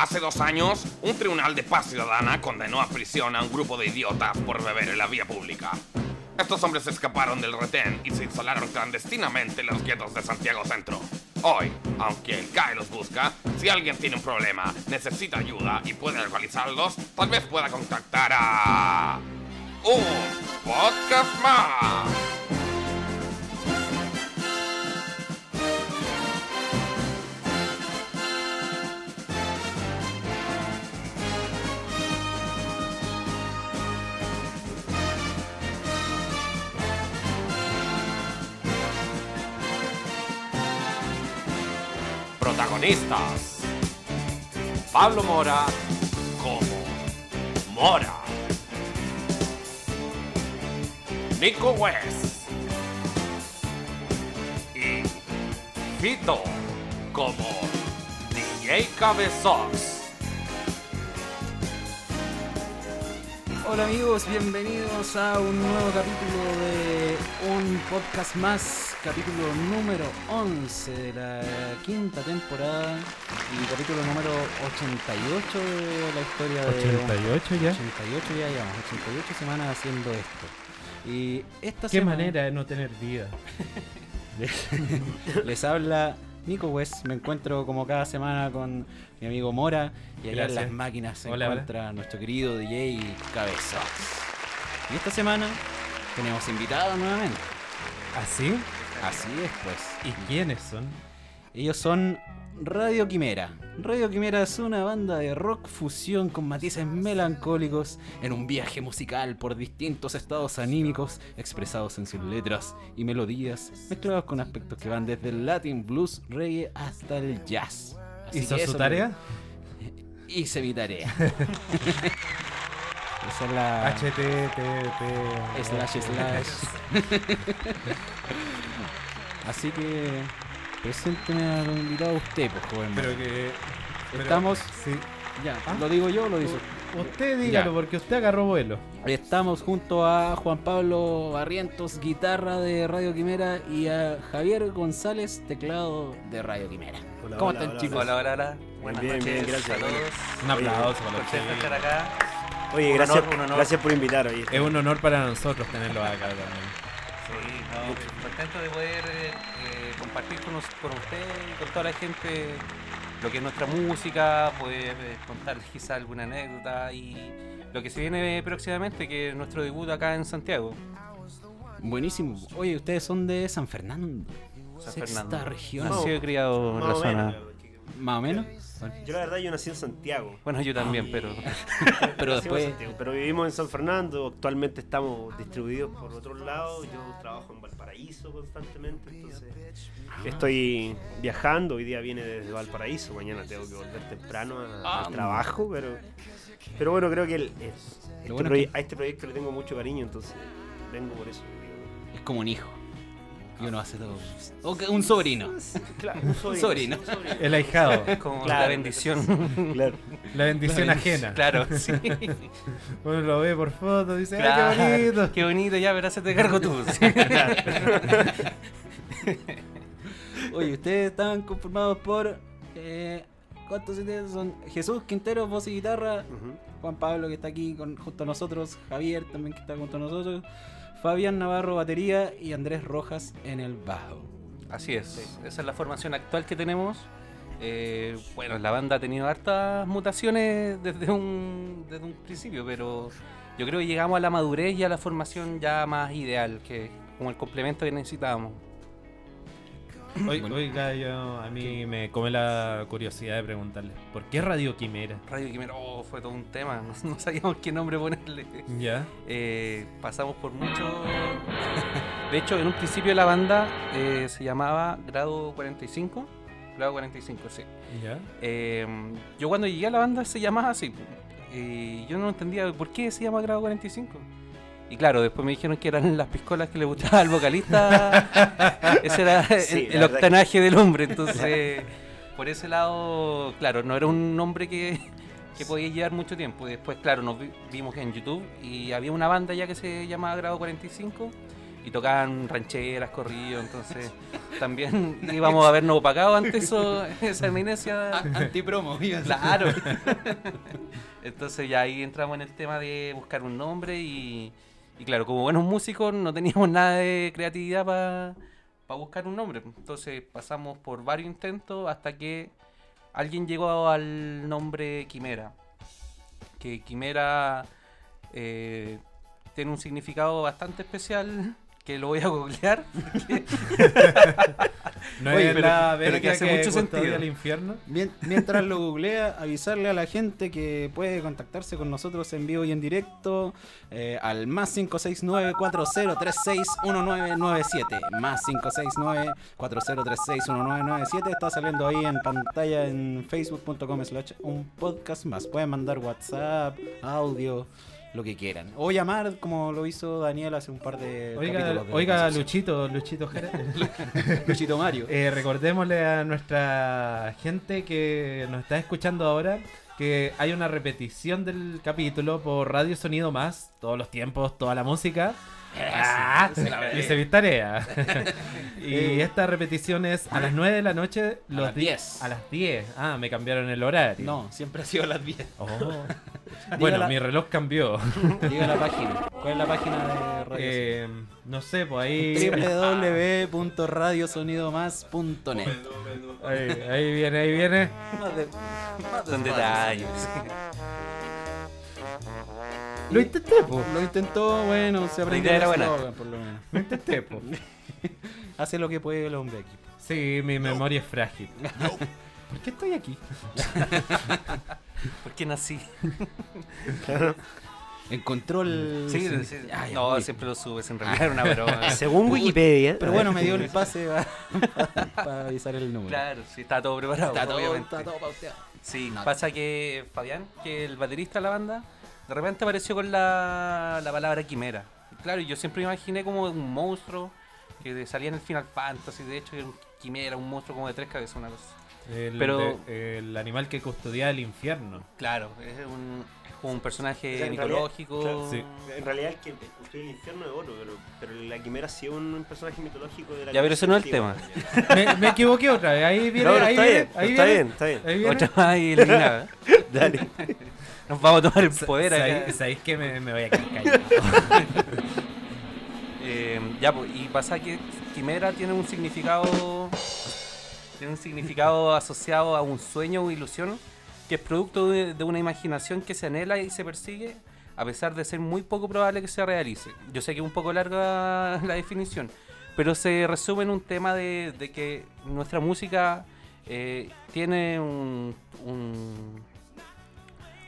Hace dos años, un tribunal de paz ciudadana condenó a prisión a un grupo de idiotas por beber en la vía pública. Estos hombres escaparon del retén y se instalaron clandestinamente en los guetos de Santiago Centro. Hoy, aunque el CAE los busca, si alguien tiene un problema, necesita ayuda y puede localizarlos, tal vez pueda contactar a... Un podcast más. Protagonistas. Pablo Mora como Mora. Nico West. Y Fito como DJ Cabezox. Hola amigos, bienvenidos a un nuevo capítulo de un podcast más, capítulo número 11 de la quinta temporada y capítulo número 88 de la historia de... 88 ya. 88 ya llevamos, 88 semanas haciendo esto. Y esta Qué semana manera de no tener vida. les habla Nico West, me encuentro como cada semana con mi amigo Mora y allá en las máquinas se Hola, hola. encuentra nuestro querido DJ Cabezox. Y esta semana tenemos invitados nuevamente. ¿Así? Así es, pues. ¿Y quiénes son? Ellos son Radio Quimera. Radio Quimera es una banda de rock fusión con matices melancólicos en un viaje musical por distintos estados anímicos expresados en sus letras y melodías, mezclados con aspectos que van desde el latin blues, reggae hasta el jazz. Así ¿Hizo su tarea? Hice mi tarea. Esa es la... HTTP. Slash, slash. Así que presénteme a los invitados usted, pues, joven. Pero que. pero- Estamos- Sí. Ya, ¿Ah? lo digo yo o lo dice. Usted dígalo Ya. porque usted agarró vuelo. Estamos junto a Juan Pablo Barrientos, guitarra de Radio Quimera, y a Javier González, teclado de Radio Quimera. Hola, ¿Cómo hola, están, hola, chicos? Hola, hola, hola. Buenas bien, noches bien, gracias. a todos. Un aplauso para los estar acá. Oye, Un gracias, honor, un honor. gracias por invitar. Oye. Es un honor para nosotros tenerlo acá también. Sí, no, contento de poder eh, compartir con, con usted y con toda la gente lo que es nuestra música, poder eh, contarles quizá alguna anécdota y lo que se viene próximamente, que es nuestro debut acá en Santiago. Buenísimo. Oye, ustedes son de San Fernando. San Sexta Fernando. región. Nacido y criado en la zona. menos. Más o menos. Yo la verdad yo nací en Santiago. Bueno, yo también, pero Pero después. Santiago, pero vivimos en San Fernando. Actualmente estamos distribuidos por otros lados. Yo trabajo en Valparaíso constantemente. Entonces estoy viajando. Hoy día viene desde Valparaíso. Mañana tengo que volver temprano a- Ah. al trabajo. Pero, pero bueno, creo que el- es- este bueno es proye- que- a este proyecto le tengo mucho cariño. Entonces vengo por eso. digo. Es como un hijo. Y uno hace todo. O que un sobrino. Claro, un sobrino. sobrino. un sobrino. El ahijado. es como Claro. la bendición. Claro. La bendición ajena. claro, sí. Uno lo ve por foto dice, Claro, ¡ay, qué bonito! Qué bonito, ya verás, se te cargo tú. Sí. Oye, ustedes están conformados por. Eh, ¿Cuántos son? Jesús Quintero, voz y guitarra. Ujú. Juan Pablo, que está aquí con, junto a nosotros. Javier, también, que está junto a nosotros. Fabián Navarro, batería. Y Andrés Rojas en el bajo. Así es, esa es la formación actual que tenemos. Eh, bueno, la banda ha tenido hartas mutaciones desde un, desde un principio, pero yo creo que llegamos a la madurez y a la formación ya más ideal, que como el complemento que necesitábamos. Oiga, oiga, yo, a mí me come la curiosidad de preguntarle, ¿por qué Radio Quimera? Radio Quimera, oh, fue todo un tema, no, no sabíamos qué nombre ponerle. ¿Ya? Eh, pasamos por mucho... De hecho, en un principio la banda eh, se llamaba Grado 45. Grado 45, sí. ¿Ya? Eh, yo cuando llegué a la banda se llamaba así. Y yo no entendía por qué se llama Grado 45. Y claro, después me dijeron que eran las piscolas que le gustaba al vocalista. ese era Sí, el, octanaje del hombre. Entonces, por ese lado, claro, no era un nombre que, que podía llevar mucho tiempo. Y después, claro, nos vi- vimos en YouTube y había una banda ya que se llamaba Grado 45. y tocaban rancheras, corridos, entonces también íbamos a vernos opacados ante eso, esa eminencia. Antipromo. Claro. Entonces ya ahí entramos en el tema de buscar un nombre y, y claro, como buenos músicos no teníamos nada de creatividad para buscar un nombre. Entonces pasamos por varios intentos hasta que alguien llegó al nombre Quimera. Que Quimera eh, tiene un significado bastante especial que lo voy a googlear. No Oye, es pero- la pero que hace mucho sentido. el infierno. Mien- Mientras lo googlea, avisarle a la gente que puede contactarse con nosotros en vivo y en directo eh, al más 569-4036-1997. Más 569-4036-1997. Está saliendo ahí en pantalla en facebook.com slash un podcast más. Pueden mandar WhatsApp, audio, lo que quieran. O llamar como lo hizo Daniel hace un par de Oiga, capítulos de oiga. Luchito, Luchito. Luchito Mario. Eh, recordémosle a nuestra gente que nos está escuchando ahora que hay una repetición del capítulo por Radio Sonido Más, todos los tiempos, toda la música. Ah, hice mi tarea. y esta repetición es a las 9 de la noche, los las di- 10. A las 10. Ah, me cambiaron el horario. No, siempre ha sido a las 10. Oh. Bueno, mi reloj cambió. Diga la página. ¿Cuál es la página de Radio Eh, no sé, pues ahí, www.radiosonidomás.net ahí. Ahí viene, ahí viene. Son detalles. Lo intenté, pues. Lo intentó, bueno, se aprendió idea era el buena. eslogan, por lo menos. Lo intenté, pues. Hace lo que puede el hombre aquí. Sí, mi memoria es frágil. ¿Por qué estoy aquí? ¿Por qué nací? Encontró el... Sí, sí. Ay, no, siempre lo subes, en realidad era una broma. Según Wikipedia. Pero bueno, me dio el pase para avisar el número. Claro, sí, está todo preparado. Está todo, obviamente. está todo pauteado. Sí, No. pasa que Fabián, que el baterista de la banda, de repente apareció con la, la palabra quimera. Claro, y yo siempre me imaginé como un monstruo que salía en el Final Fantasy, de hecho era un quimera, un monstruo como de tres cabezas, una cosa. El, Pero- de- el animal que custodia el infierno. Claro, es un, un personaje O sea, en mitológico. realidad, claro, Sí. En realidad el que construye el infierno es otro, pero, pero la quimera sí es un personaje mitológico de la Ya, pero ese no es el antigua. Me, me equivoqué otra vez. Ahí viene, No, ahí está viene, bien, ahí está viene, bien, está bien. ahí viene. Otra más y eliminada. Dale. Nos vamos a tomar el poder. ¿sabéis- ¿Sabéis que me, me voy a quedar callado? Eh, ya, pues, y pasa que quimera tiene un significado. Tiene un significado asociado a un sueño o ilusión que es producto de, de una imaginación que se anhela y se persigue a pesar de ser muy poco probable que se realice. Yo sé que es un poco larga la definición, pero se resume en un tema de, de que nuestra música eh, tiene un, un-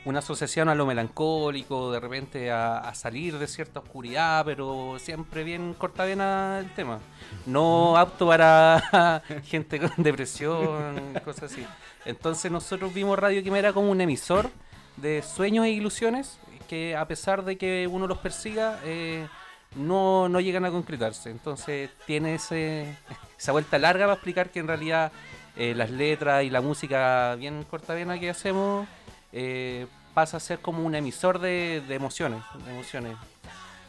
una asociación a lo melancólico, de repente a, a salir de cierta oscuridad, pero siempre bien cortavena el tema. No apto para gente con depresión, cosas así. Entonces nosotros vimos Radio Quimera como un emisor de sueños e ilusiones que a pesar de que uno los persiga, eh, no, no llegan a concretarse. Entonces tiene ese, esa vuelta larga para explicar que en realidad eh, las letras y la música bien cortavena que hacemos eh, pasa a ser como un emisor de, de emociones, de emociones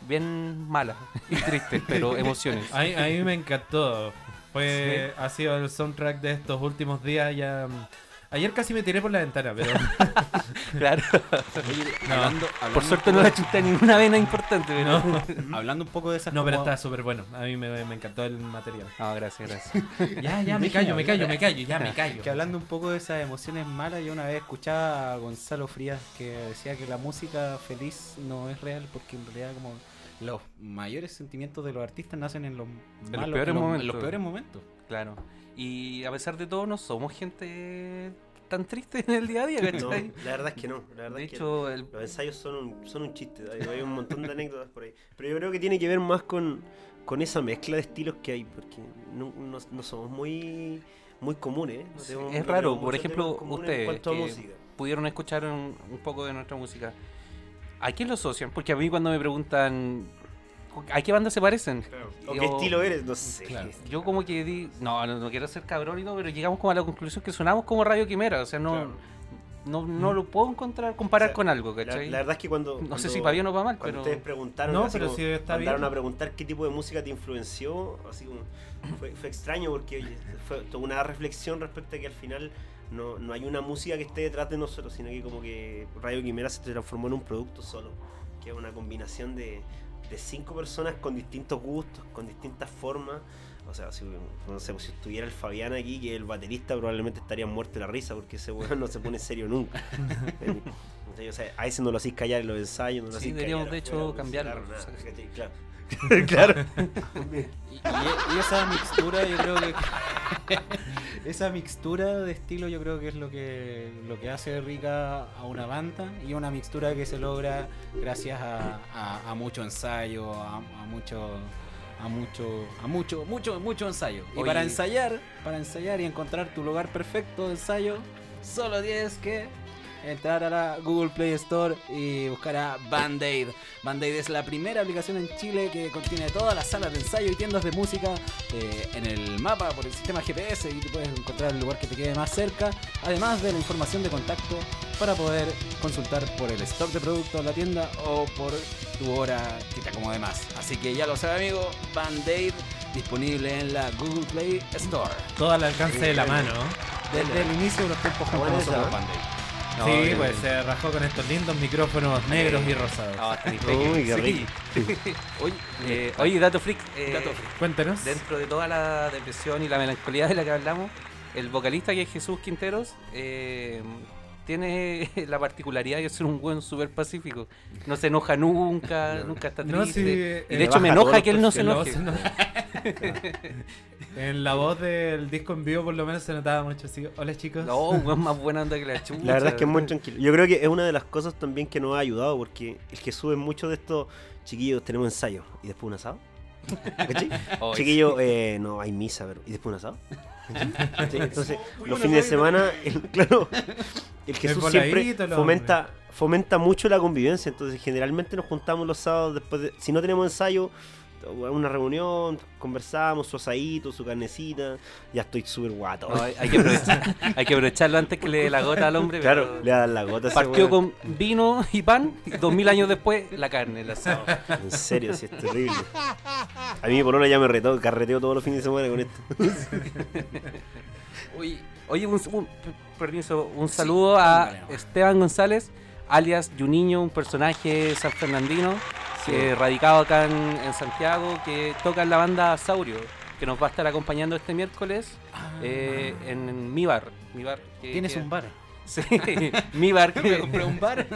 bien malas y tristes, pero emociones. A mí, a mí me encantó. Fue, Ha sido el soundtrack de estos últimos días. Ya, ayer casi me tiré por la ventana, pero Claro. Oye, No. hablando, Por suerte no le chuté ninguna vena importante, pero... no. Hablando un poco de esas No, pero como- está súper bueno. A mí me, me encantó el material. No, gracias, gracias. Ya, ya, me callo, me callo, me callo, ya me callo. Que hablando un poco de esas emociones malas, yo una vez escuchaba a Gonzalo Frías que decía que la música feliz no es real porque en realidad como los mayores sentimientos de los artistas nacen en los, los malos- peores en los- en momentos. los peores momentos. Claro. Y a pesar de todo, no somos gente tan triste en el día a día, No, ¿cachai? la verdad es que no. La verdad De es que hecho, el, los ensayos son un, son un chiste. Hay, hay un montón de anécdotas por ahí. Pero yo creo que tiene que ver más con, con esa mezcla de estilos que hay. Porque no, no- no somos muy, muy comunes. ¿eh? No Sí, es no raro, por ejemplo, ustedes que- pudieron escuchar un, un poco de nuestra música. ¿A quién lo asocian? Porque a mí cuando me preguntan ¿a qué banda se parecen? ¿O Yo- qué estilo eres? No sé. Claro. Yo como que di, no, no, no quiero ser cabrón y todo, pero llegamos como a la conclusión que sonamos como Radio Quimera, o sea, no, Claro. no, no lo puedo encontrar, comparar O sea, con algo, La, ¿cachai? la verdad es que cuando. no sé si para bien o para mal, Cuando pero. ustedes preguntaron, No, pero como, sí está mandaron bien. a preguntar qué tipo de música te influenció, así como, fue, fue extraño porque oye, fue toda una reflexión respecto a que al final no, no hay una música que esté detrás de nosotros, sino que como que Radio Quimera se transformó en un producto solo, que es una combinación de, de cinco personas con distintos gustos, con distintas formas. O sea, si, no sé, pues, si estuviera el Fabián aquí, que el baterista, probablemente estaría muerto de la risa porque ese weón no se pone serio nunca. O sea, a ese no lo hacéis callar en los ensayos, no lo Sí, deberíamos, callar de hecho, cambiarlo, claro, nada, o sea, ¿cachai? Claro. claro. Y, y- y esa mixtura yo creo que esa mixtura de estilo yo creo que es lo que lo que hace rica a una banda y una mixtura que se logra gracias a, a- a mucho ensayo a, a mucho a mucho a mucho mucho mucho ensayo y Oye. para ensayar para ensayar y encontrar tu lugar perfecto de ensayo solo tienes que entrar a la Google Play Store y buscar a Band-Aid. Band-Aid es la primera aplicación en Chile que contiene todas las salas de ensayo y tiendas de música eh, en el mapa por el sistema GPS y tú puedes encontrar el lugar que te quede más cerca, además de la información de contacto para poder consultar por el stock de productos de la tienda o por tu hora que te acomode más. Así que ya lo sabe amigo, Band-Aid disponible en la Google Play Store. Todo al alcance de la mano. Desde el inicio de los tiempos buena sí, bien. pues se rajó con estos lindos micrófonos negros y rosados. No, ni Uy, qué Sí. rico. Oye, eh, oye, Dato Freak. eh, Dato freak. Cuéntanos. Dentro de toda la depresión y la melancolía de la que hablamos, el vocalista que es Jesús Quinteros eh, tiene la particularidad de ser un buen súper pacífico. No se enoja nunca, nunca está triste. No, sí, y eh, de hecho me enoja que él no se enoje. en la voz del disco en vivo por lo menos se notaba mucho así. Hola chicos. No, un weón más buena onda que la chucha. La verdad es que es muy tranquilo. Yo creo que es una de las cosas también que nos ha ayudado porque el que sube mucho de estos chiquillos tenemos ensayo y después un asado. ¿Cachai? Ay, Chiquillos, eh, no hay misa, pero ¿y después un asado? Entonces, los fines de semana, el, claro, el Jesús siempre fomenta, fomenta mucho la convivencia. Entonces, generalmente nos juntamos los sábados después de. Si no tenemos ensayo, una reunión, conversamos, su asadito, su carnecita. Ya estoy súper guato. No, hay, hay que aprovechar, hay que aprovecharlo antes que le dé la gota al hombre. claro, pero le dan la gota Partió con vino y pan, y dos mil años después, la carne, el asado. En serio, sí, es terrible. A mí mi polola ya me retó, carreteo todos los fines de semana con esto. Oye, oye un, un- permiso, un saludo a. Esteban González, alias Juninho, un personaje sanfernandino, que radicado acá en, en Santiago, que toca en la banda Saurio, que nos va a estar acompañando este miércoles eh, en mi bar. Mi bar que- Tienes que- un bar. Sí, mi bar. Me Que, compré un bar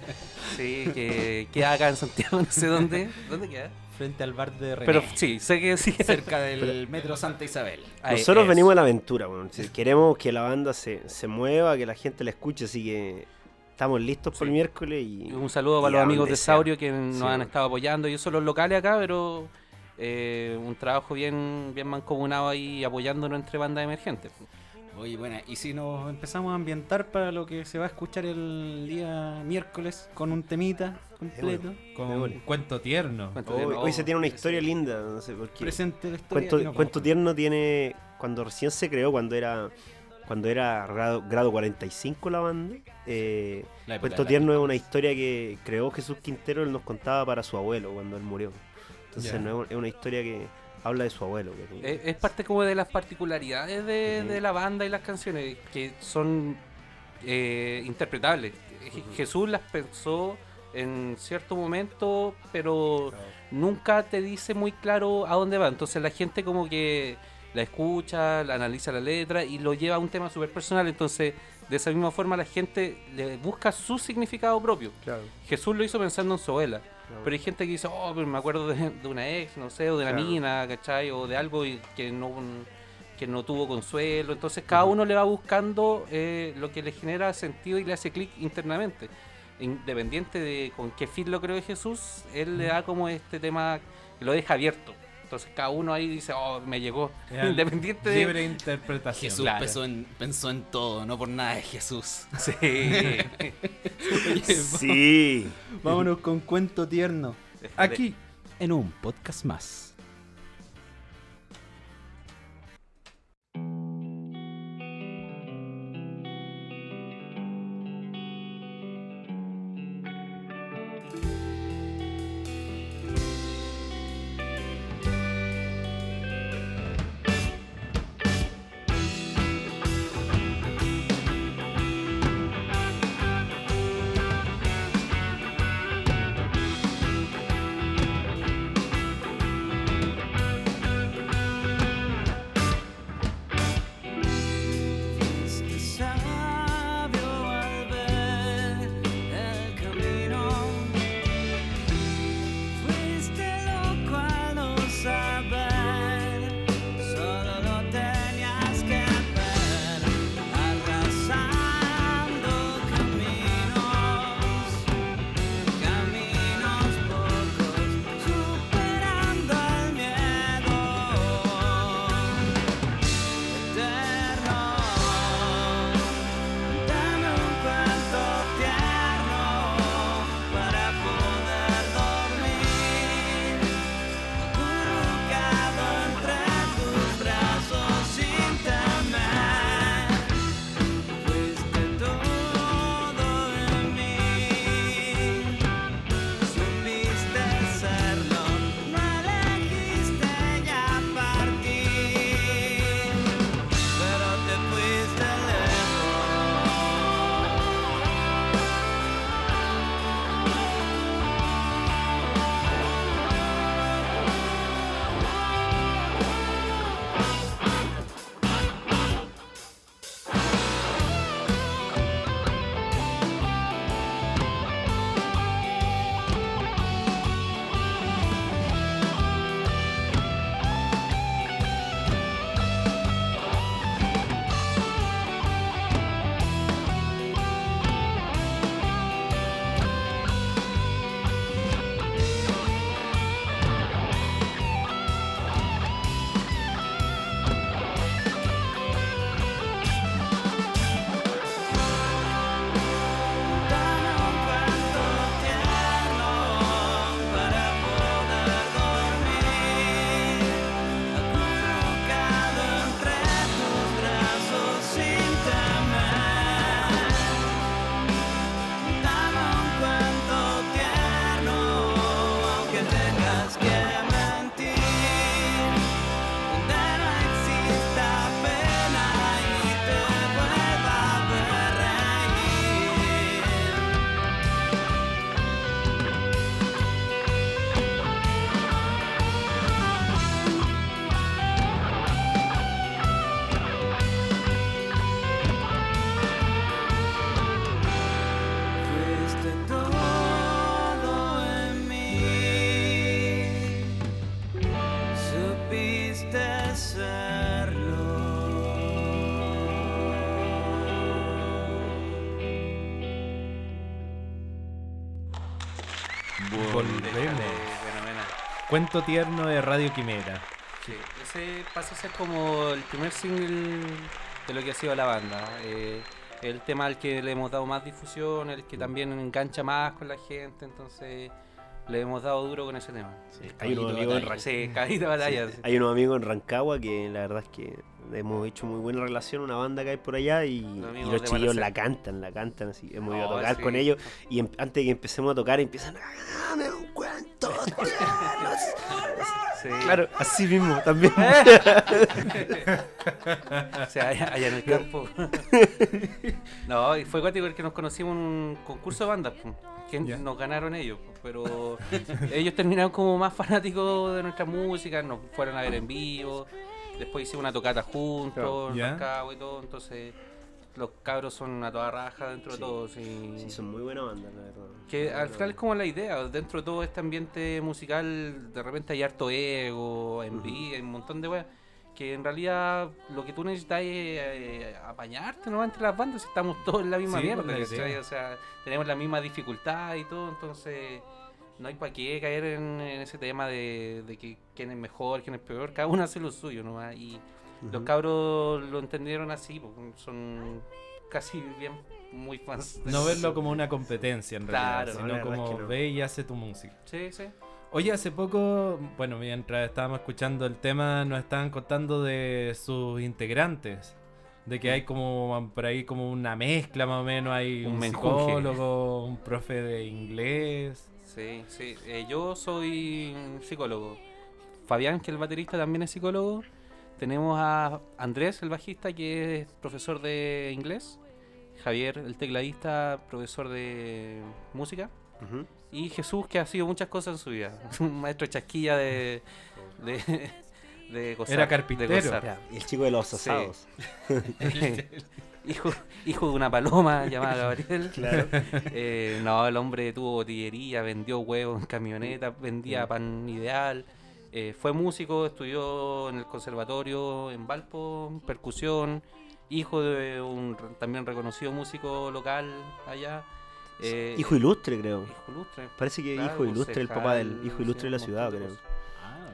sí, que queda acá en Santiago, no sé dónde. ¿Dónde queda? frente al bar de René. Pero sí, sé que sí. cerca del metro Santa Isabel. Ahí, Nosotros venimos a la aventura, bueno. Si queremos que la banda se, se mueva, que la gente la escuche, así que estamos listos por el miércoles y Un saludo para los amigos de. Saurio que nos Sí, han bueno. estado apoyando. Yo son los locales acá, pero eh, un trabajo bien, bien mancomunado ahí apoyándonos entre bandas emergentes. Oye, bueno, y si nos empezamos a ambientar para lo que se va a escuchar el día miércoles con un temita completo, Con Me un cuento tierno. Cuento hoy, de- hoy se oh, tiene una sí. historia linda, no sé por qué. presente la historia. Cuento, Cuento. Tierno tiene, cuando recién se creó, cuando era cuando era grado, grado 45 la banda, eh, La Cuento la- Tierno es una historia que creó Jesús Quintero, él nos contaba para su abuelo cuando él murió. Entonces no es, es una historia que habla de su abuelo. que- Es, es parte como de las particularidades de, la banda y las canciones que son eh, interpretables. Je- Jesús las pensó en cierto momento, pero nunca te dice muy claro a dónde va. Entonces la gente como que la escucha, la analiza la letra y lo lleva a un tema súper personal. Entonces de esa misma forma la gente le busca su significado propio. Claro, Jesús lo hizo pensando en su abuela. claro. Pero hay gente que dice, oh, pero me acuerdo de, de una ex, no sé, o de Claro. mina, ¿cachai? O de algo y- que no, que no tuvo consuelo. Entonces cada uno le va buscando eh, lo que le genera sentido y le hace clic internamente. Independiente de con qué fin lo creó Jesús, él le da como este tema lo deja abierto. Entonces cada uno ahí dice, oh, me llegó. Independiente de... Libre interpretación. Jesús Claro. pensó, en, pensó en todo, no por nada de Jesús. Sí. Sí. Vámonos con cuento tierno. Aquí. En un podcast más. Cuento tierno de Radio Quimera. Sí, ese pasa a ser como el primer single de lo que ha sido la banda. Eh, el tema al que le hemos dado más difusión, el que también engancha más con la gente, entonces le hemos dado duro con ese tema. Hay unos amigos en Sí, sí. Hay unos amigos en Rancagua que la verdad es que hemos hecho muy buena relación, una banda que hay por allá y, Los y amigos los de chiquillos Malacén. la cantan, la cantan así. Hemos ido a No, tocar sí. con ellos y em- antes de que empecemos a tocar empiezan a dame un cuento. tierno". Sí. claro, así mismo también. O sea, allá, allá en el campo. no, y fue cuático porque nos conocimos en un concurso de bandas, que nos ganaron ellos, pero ellos terminaron como más fanáticos de nuestra música, nos fueron a ver en vivo, después hicimos una tocata juntos, en. Rancagua y todo, entonces los cabros son a toda raja dentro de Sí. todo. sí. Sí, son muy buena banda, la verdad. Que Muy al buena final es como la idea, dentro de todo este ambiente musical, de repente hay harto ego, envidia, hay un montón de weas. Que en realidad lo que tú necesitas es eh, apañarte ¿no? entre las bandas, estamos todos en la misma Sí, mierda, pues, la ¿cachai? idea. O sea, tenemos la misma dificultad y todo, entonces no hay para qué caer en, en ese tema de, de que quién es mejor, quién es peor, cada uno hace lo suyo, ¿no? Y los cabros lo entendieron así, porque son casi bien muy fans. de No verlo como una competencia en Claro, realidad, sino es como que no. ve y hace tu música. Sí, sí. Oye, hace poco, bueno, mientras estábamos escuchando el tema, nos estaban contando de sus integrantes. De que hay como por ahí como una mezcla más o menos, hay Un un, psicólogo, un profe de inglés. Sí, sí. Eh, yo soy psicólogo. Fabián, que el baterista, también es psicólogo. Tenemos a Andrés, el bajista, que es profesor de inglés. Javier, el tecladista, profesor de música. Y Jesús, que ha sido muchas cosas en su vida. Un maestro chasquilla de. de, de gozar, Era de carpintero. gozar. Y el chico de los Sí. hijo, hijo de una paloma llamada Gabriel. Claro. Eh, no, el hombre tuvo botillería, vendió huevos en camioneta, vendía pan ideal. eh, fue músico, estudió en el conservatorio en Valpo, percusión. Hijo de un también reconocido músico local allá. eh, Hijo ilustre, creo. hijo ilustre. Parece que Claro, hijo ilustre, el papá del hijo ilustre de la ciudad, creo.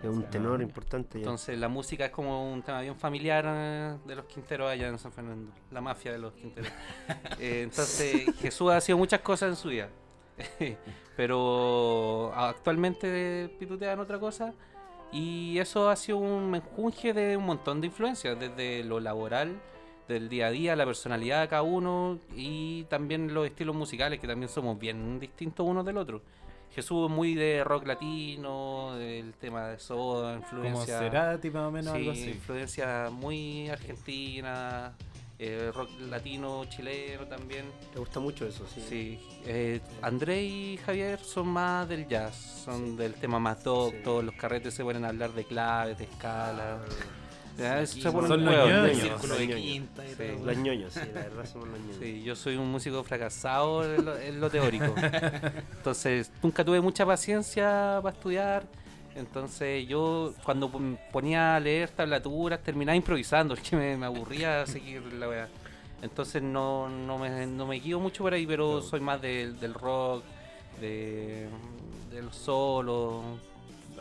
Es un tenor importante. ya. Entonces la música es como un tema bien familiar eh, de los Quinteros allá en San Fernando, la mafia de los Quinteros. Eh, entonces Jesús ha sido muchas cosas en su vida, pero actualmente pitutea en otra cosa y eso ha sido un menjunje de un montón de influencias, desde lo laboral, del día a día, la personalidad de cada uno y también los estilos musicales que también somos bien distintos unos del otro. Jesús es muy de rock latino, del tema de soda, Como influencia. Cerati más o menos, Sí, algo así. influencia muy argentina, eh, rock latino, chileno también. Te gusta mucho eso, sí. Sí, eh, André y Javier son más del jazz, son del tema más docto, Sí. los carretes se ponen a hablar de claves, de escala. Ya, se Son los ñoños. Círculo de Los ñoños. quinta y Sí. todo. Los ñoños, sí, la verdad somos los ñoños. Sí, yo soy un músico fracasado en lo, en lo teórico. Entonces, nunca tuve mucha paciencia para estudiar. Entonces, yo cuando pon- ponía a leer tablaturas, terminaba improvisando, es que me, me aburría seguir la weá. Entonces, no, no, me, no me guío mucho por ahí, pero soy más del, del rock, de, de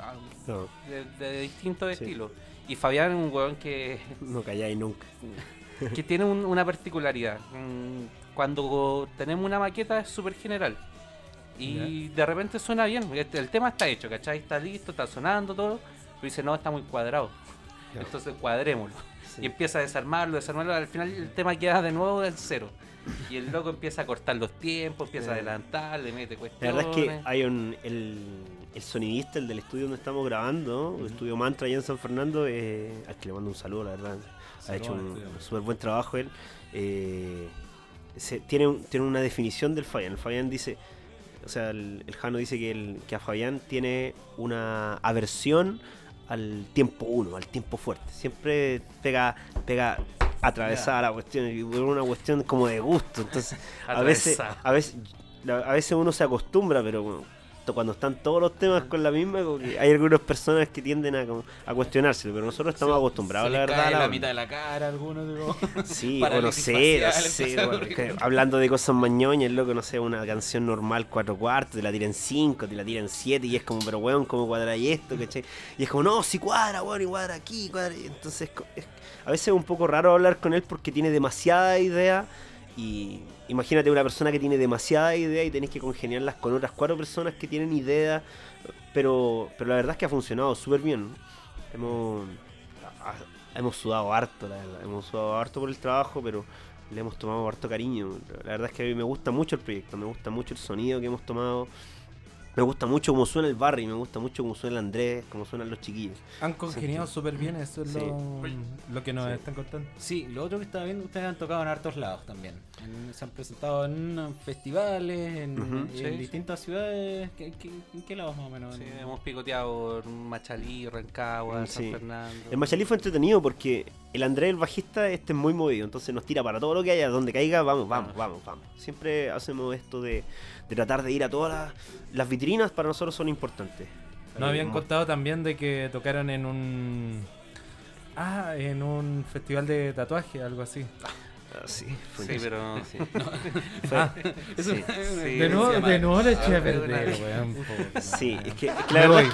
ah, No, de, de distintos Sí. estilos. Y Fabián es un weón que no calláis nunca. que tiene un- una particularidad. Cuando tenemos una maqueta es súper general. Y de repente suena bien. Este- El tema está hecho, ¿cachai? Está listo, está sonando todo. Pero dice, no, está muy cuadrado. Entonces cuadrémoslo. Sí. Y empieza a desarmarlo, desarmarlo. Al final el tema queda de nuevo en cero. Y el loco empieza a cortar los tiempos, empieza a adelantar, le mete La cuestiones. verdad es que hay un. El, el sonidista, el del estudio donde estamos grabando, el estudio Mantra allá en San Fernando, eh, al que le mando un saludo, la verdad. ha hecho un súper buen trabajo él. Eh, se- tiene, un- tiene una definición del Fabián. El Fabián dice. O sea, el, el Jano dice que, el, que a Fabián tiene una aversión al tiempo uno, al tiempo fuerte. Siempre pega, pega atravesada la cuestión, y por una cuestión como de gusto. Entonces, a veces, a veces, a veces uno se acostumbra, pero bueno, cuando están todos los temas con la misma, que hay algunas personas que tienden a, como, a cuestionárselo, pero nosotros estamos acostumbrados, Se la verdad. cae la mitad de la cara algunos. digo. Sí, o no sé, no sé, bueno, que hablando de cosas mañoñas, loco, no sé, una canción normal, cuatro cuartos, te la tiran cinco, te la tiran siete, y es como, pero weón, ¿cómo cuadráis esto, cachai? Y es como, no, si cuadra, weón, y cuadra aquí, cuadra. y Entonces, es- a veces es un poco raro hablar con él porque tiene demasiada idea, y imagínate una persona que tiene demasiada idea y tenés que congeniarlas con otras cuatro personas que tienen idea, pero, pero la verdad es que ha funcionado súper bien. Hemos, hemos sudado harto, la verdad. Hemos sudado harto por el trabajo, pero le hemos tomado harto cariño. La verdad es que a mí me gusta mucho el proyecto, me gusta mucho el sonido que hemos tomado. Me gusta mucho cómo suena el Barry, me gusta mucho cómo suena el Andrés, cómo suenan los chiquillos. Han congeniado súper bien, eso es Sí. lo, lo que nos Sí. están contando. Sí, lo otro que estaba viendo, ustedes han tocado en hartos lados también. En- se han presentado en festivales, en, Ujú. en Sí. distintas ciudades. ¿Qué- qué- ¿En qué lados más o menos? Sí, hemos picoteado en Machalí, Rancagua, Sí. San Fernando. El Machalí fue entretenido porque el Andrés, el bajista, este es muy movido, entonces nos tira para todo lo que haya, donde caiga, vamos, vamos, vamos, vamos. Siempre hacemos esto de, de tratar de ir a todas las, las vitrinas, para nosotros son importantes. Nos habían contado también de que tocaron en un. Ah, en un festival de tatuaje, algo así. Ah, sí, fue Sí, interesante. pero. Ah, sí. Sí, de nuevo, de nuevo le eché a Ah, perder, weón. Sí, es que, la verdad voy, es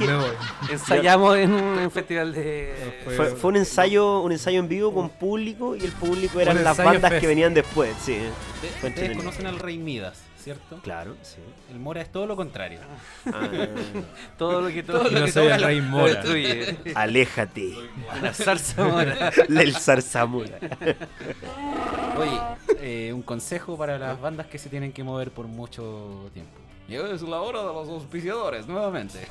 que. Ensayamos en un festival de. Fue- un ensayo un ensayo en vivo con público y el público eran las bandas fest. que venían después, sí. Ustedes- conocen al Rey Midas, ¿cierto? Claro, sí. El Mora es todo lo contrario. Ah, Todo lo que Todo todo lo no que soy el la- rey lo Mora. destruye. aléjate. La salsa mora. El zarzamora. Oye, eh, un consejo para las bandas que se tienen que mover por mucho tiempo. Llegó es la hora de los auspiciadores, nuevamente.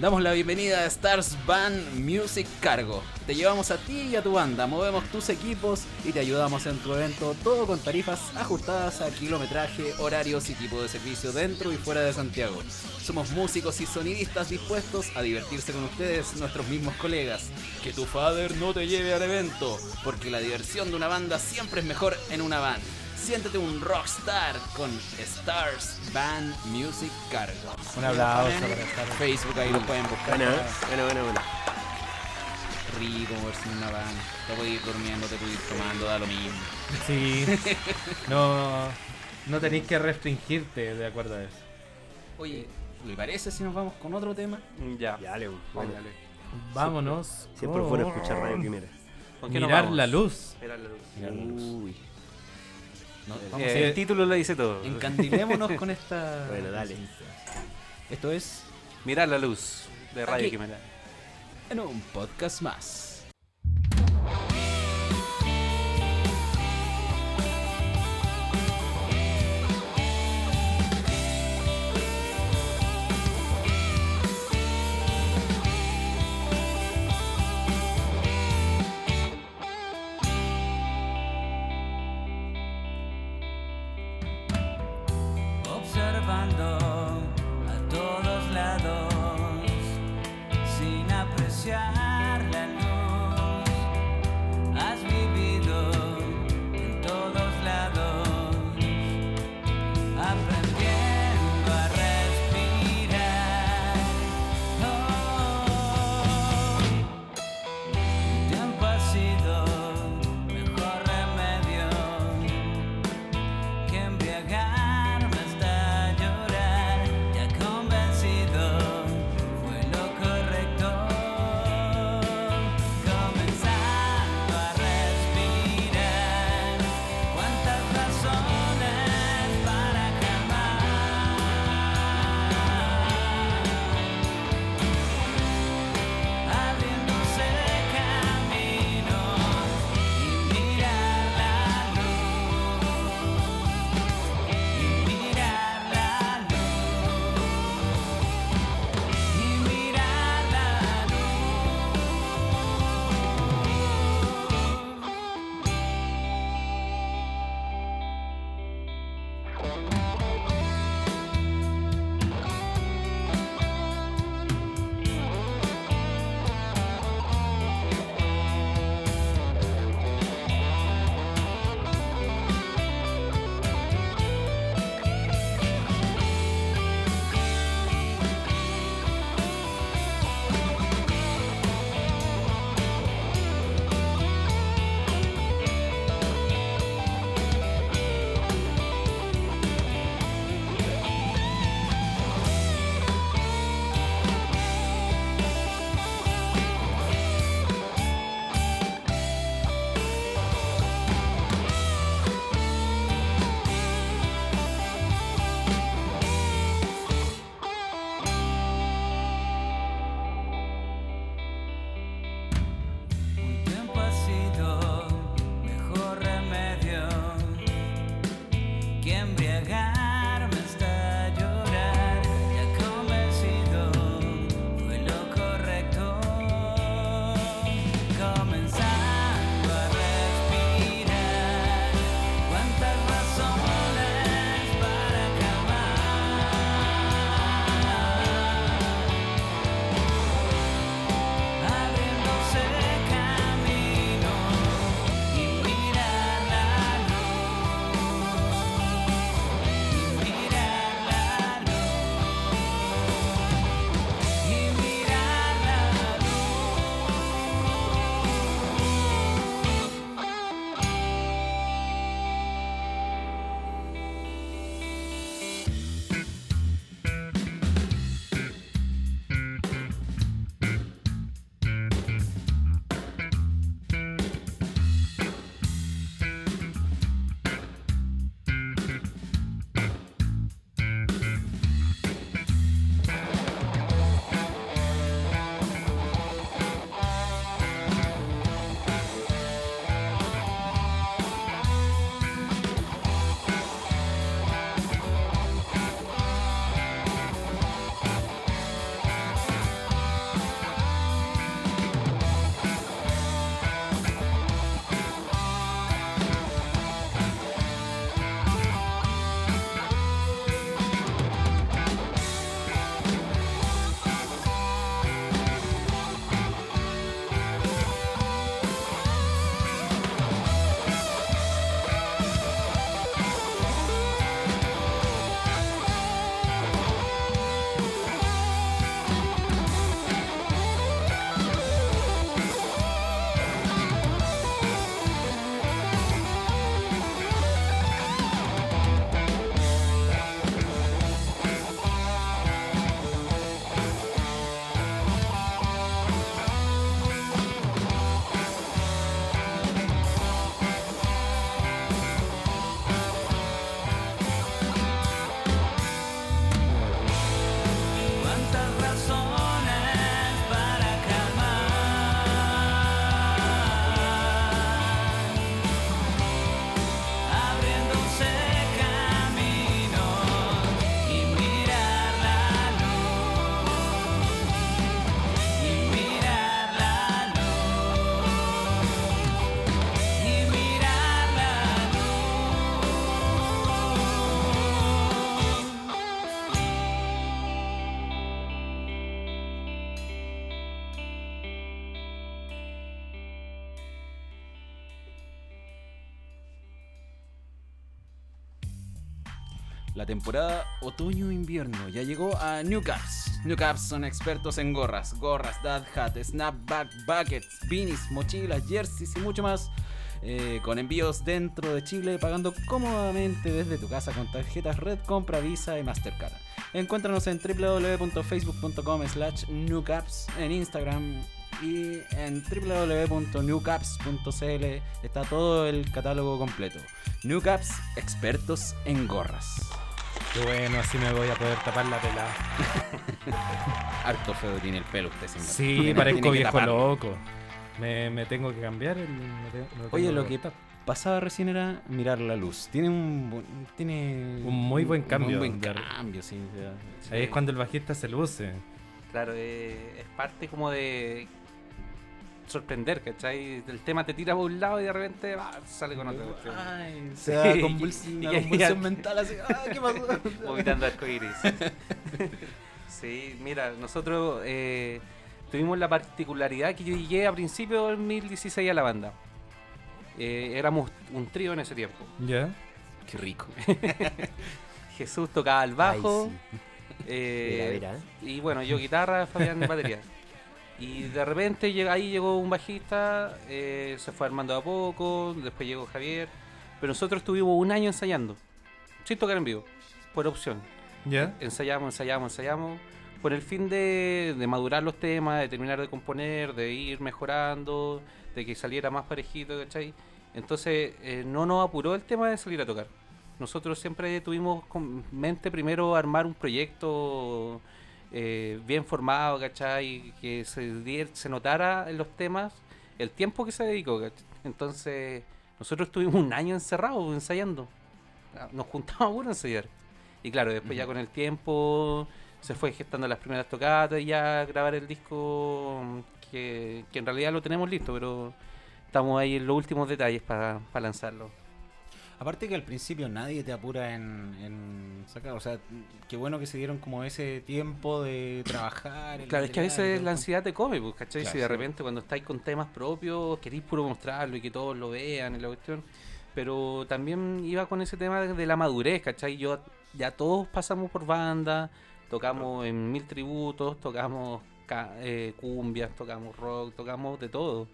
Damos la bienvenida a Stars Band Music Cargo. Te llevamos a ti y a tu banda, movemos tus equipos y te ayudamos en tu evento, todo con tarifas ajustadas a kilometraje, horarios y tipo de servicio dentro y fuera de Santiago. Somos músicos y sonidistas dispuestos a divertirse con ustedes, nuestros mismos colegas. Que tu father no te lleve al evento, porque la diversión de una banda siempre es mejor en una band. Siéntete un rockstar con Stars Band Music Cargo. Un aplauso para Stars. Facebook ahí lo pueden buscar. Buena, buena, buena, buena. Rico moverse en una band. Te puedes ir durmiendo, te puedes ir tomando, da lo mismo. Sí. No, no tenéis que restringirte de acuerdo a eso. Oye, ¿le parece si nos vamos con otro tema? Ya. Ya, Leo. Bueno, Vámonos. siempre es bueno con escuchar Radio Quimera. ¿Con qué nos Mirar la luz. Mirar la luz. Mirar la luz. Uy. No, Eh, a el título lo dice todo. encandilémonos con esta. Bueno, dale. Esto es Mirar la luz de Radio. Quimera. en un podcast más. La temporada otoño-invierno ya llegó a New Caps. New Caps son expertos en gorras, gorras, dad hat, snapback, buckets, beanies, mochilas, jerseys y mucho más. eh, con envíos dentro de Chile, pagando cómodamente desde tu casa con tarjetas Red Compra, Visa y Mastercard. Encuéntranos en www.facebook.com slash newcaps, en Instagram y en www.newcaps.cl está todo el catálogo completo. Newcaps, expertos en gorras. Qué bueno, así me voy a poder tapar la pelada. Harto feo tiene el pelo usted, señor. Sí, Tiene- parezco viejo loco. Me, me tengo que cambiar. el- me te- me Oye, lo que pasaba recién era mirar la luz. Tiene un tiene Un muy buen cambio Un buen cambio, sí. sea, Ahí es cuando el bajista se luce. Claro, eh, es parte como de sorprender, ¿cachai? El tema te tira por un lado y de repente sale con otro. cuestión. Ay, Sí, se da y- convuls- y- una y- convulsión y- mental así. Ah, ¿qué pasó? Vomitando arcoíris. sí, mira, nosotros eh, tuvimos la particularidad que yo llegué a principios del 2016 a la banda. Eh, éramos un trío en ese tiempo. ¿Ya? Qué rico. Jesús tocaba el bajo. Ay, eh, ¿eh? Y bueno, yo guitarra, Fabián batería. Y de repente ahí llegó un bajista, eh, se fue armando a poco, después llegó Javier. Pero nosotros estuvimos un año ensayando, sin tocar en vivo, por opción. ¿Ya? Ensayamos, ensayamos, ensayamos, por el fin de, de madurar los temas, de terminar de componer, de ir mejorando, de que saliera más parejito, ¿cachai? Entonces eh, no nos apuró el tema de salir a tocar. Nosotros siempre tuvimos con mente primero armar un proyecto eh, bien formado, ¿cachai? Que se, se notara en los temas el tiempo que se dedicó, ¿cachai? Entonces nosotros estuvimos un año encerrados ensayando. Nos juntábamos puro a ensayar. Y claro, después ya con el tiempo se fue gestando las primeras tocatas y ya grabar el disco que, que en realidad lo tenemos listo, pero estamos ahí en los últimos detalles para lanzarlo. Aparte que al principio nadie te apura en, en sacar, o sea, qué bueno que se dieron como ese tiempo de trabajar. Claro, es que a veces la ansiedad te come, pues, ¿cachai? Claro, si de sí. repente cuando estáis con temas propios queréis puro mostrarlo y que todos lo vean y la cuestión. Pero también iba con ese tema de, la madurez, ¿cachai? Yo, ya todos pasamos por banda, tocamos en mil tributos, tocamos ca- eh, cumbias, tocamos rock, tocamos de todo.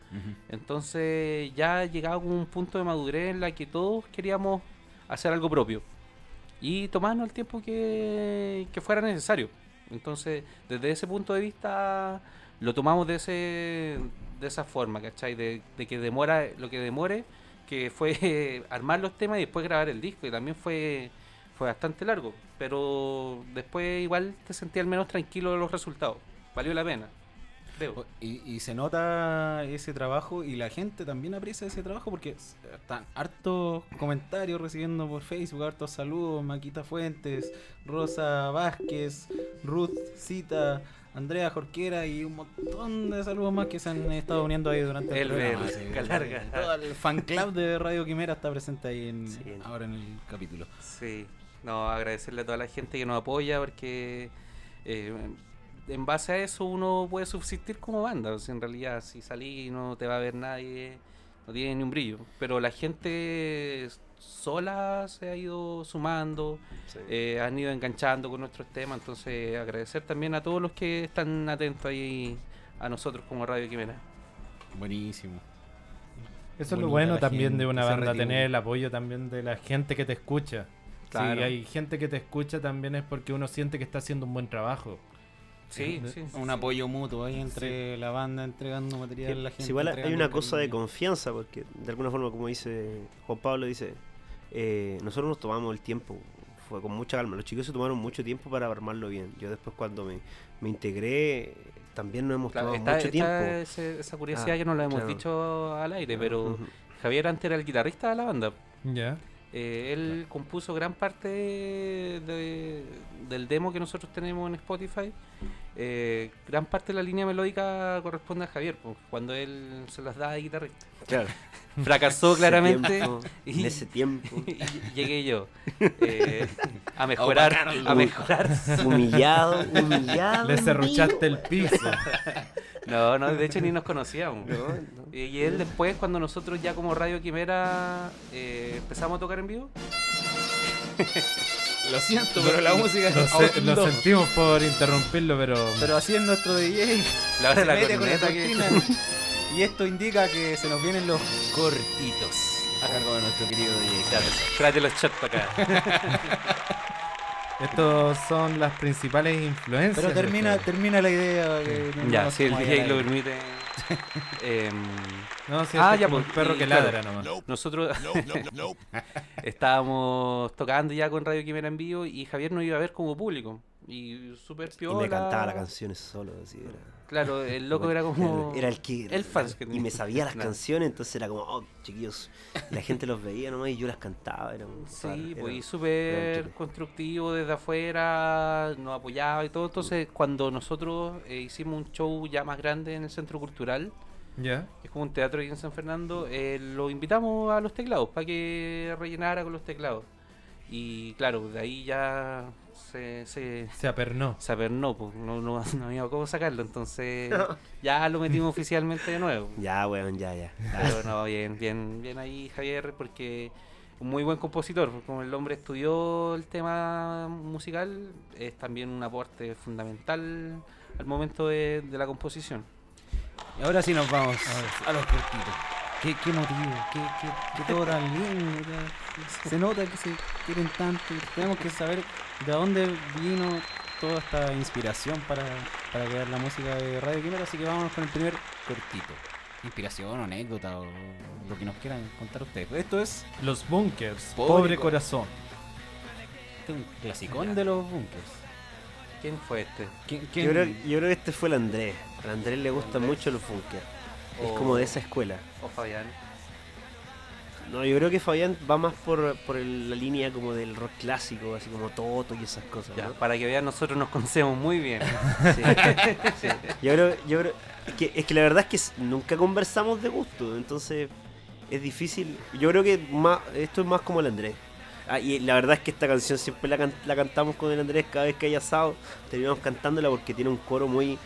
Entonces ya llegaba un punto de madurez en la que todos queríamos hacer algo propio y tomarnos el tiempo que, que fuera necesario. Entonces, desde ese punto de vista, lo tomamos de ese de esa forma, ¿cachai? De, de que demora lo que demore, que fue armar los temas y después grabar el disco, y también fue, fue bastante largo, pero después igual te sentí al menos tranquilo de los resultados. Valió la pena, creo. Y, y se nota ese trabajo y la gente también aprecia ese trabajo porque están hartos comentarios recibiendo por Facebook, hartos saludos, Maquita Fuentes, Rosa Vázquez, Ruth Cita, Andrea Jorquera y un montón de saludos más que se han estado uniendo ahí durante el programa. así, Calarga. Todo el fan club de Radio Quimera está presente ahí en, Sí. ahora en el capítulo. Sí, no, agradecerle a toda la gente que nos apoya porque eh, en base a eso uno puede subsistir como banda. O sea, en realidad, si salí y no te va a ver nadie, no tiene ni un brillo. Pero la gente sola se ha ido sumando, Sí. eh, han ido enganchando con nuestros temas. Entonces, agradecer también a todos los que están atentos ahí a nosotros como Radio Quimera. Buenísimo. Eso es lo bueno también gente, de una banda, tener el apoyo también de la gente que te escucha. Claro. Si hay gente que te escucha también es porque uno siente que está haciendo un buen trabajo. Sí, sí. sí, Un sí. apoyo mutuo ahí entre la banda entregando material, la gente. Sí, igual hay una cosa de confianza, porque de alguna forma, como dice Juan Pablo, dice, eh, nosotros nos tomamos el tiempo, fue con mucha calma. Los chicos se tomaron mucho tiempo para armarlo bien. Yo después cuando me, me integré, también nos hemos Claro, tomado está, mucho está tiempo. ese- esa curiosidad Ah, que no la hemos claro. dicho al aire, pero. Javier antes era el guitarrista de la banda. Ya. Eh, él compuso gran parte de- del demo que nosotros tenemos en Spotify. Eh, gran parte de la línea melódica corresponde a Javier, cuando él se las da de guitarrista. Claro. Fracasó Ese claramente tiempo, y- en ese tiempo, y llegué yo eh, a mejorar, opacarlo. a mejorar. humillado, humillado. Le cerruchaste el piso. No, no, de hecho ni nos conocíamos. vivo. No, no. Y él después, cuando nosotros ya como Radio Quimera eh, empezamos a tocar en vivo, Lo siento, pero la música Lo, se- lo sentimos por interrumpirlo, pero. Pero así es nuestro DJ. La hora de la corneta que-. Y esto indica que se nos vienen los cortitos. A cargo de nuestro querido DJ. Tráete los shots para acá. Estos son las principales influencias. Pero termina, termina la idea. Que no Ya, si el DJ lo permite. Em, No, si Ah, este ya, pues, un perro y que claro. ladra nomás. nosotros estábamos tocando ya con Radio Quimera en vivo y Javier nos iba a ver como público. Y súper Y piola. me cantaba las canciones solo, así era. Claro, el loco era como. Era el que. el fans que Y me sabía las canciones, entonces era como, oh, chiquillos. La gente los veía nomás y yo las cantaba. Era un Sí, pues y súper constructivo desde afuera, nos apoyaba y todo. Entonces, cuando nosotros eh, hicimos un show ya más grande en el Centro Cultural, Ya. que es como un teatro ahí en San Fernando, eh, lo invitamos a los teclados para que rellenara con los teclados. Y claro, de ahí ya se, se, Se apernó. se apernó, pues, no, no, no había cómo sacarlo. Entonces, ya lo metimos oficialmente de nuevo. Ya, weón, ya, ya. Pero no, bien, bien, bien ahí Javier, porque un muy buen compositor, como el hombre estudió el tema musical, es también un aporte fundamental al momento de, de la composición. Y ahora sí nos vamos a los cortitos. ¿Qué, qué motivo? ¿Qué, qué, qué todo tan lindo? ¿Qué- Se nota que se quieren tanto. Tenemos que saber de dónde vino toda esta inspiración para, para crear la música de Radio Quimera. Así que vamos con el primer cortito. Inspiración anécdota o lo que nos quieran contar ustedes. Esto es, Los bunkers. Pobre Pobre, co- corazón. este es un clasicón de los bunkers. ¿Quién fue este? ¿Quién, Yo creo, yo creo que este fue el Andrés. Al Andrés le gustan mucho los bunkers. Es como de esa escuela. O Fabián. No, yo creo que Fabián va más por, por el- la línea como del rock clásico, así como Toto y esas cosas. Ya, ¿no? para que vean, nosotros nos conocemos muy bien. Sí, sí. Yo creo, yo creo es que, es que la verdad es que nunca conversamos de gusto, entonces es difícil. Yo creo que más, esto es más como el Andrés. Ah, y la verdad es que esta canción siempre la, can- la cantamos con el Andrés cada vez que hay asado, terminamos cantándola porque tiene un coro muy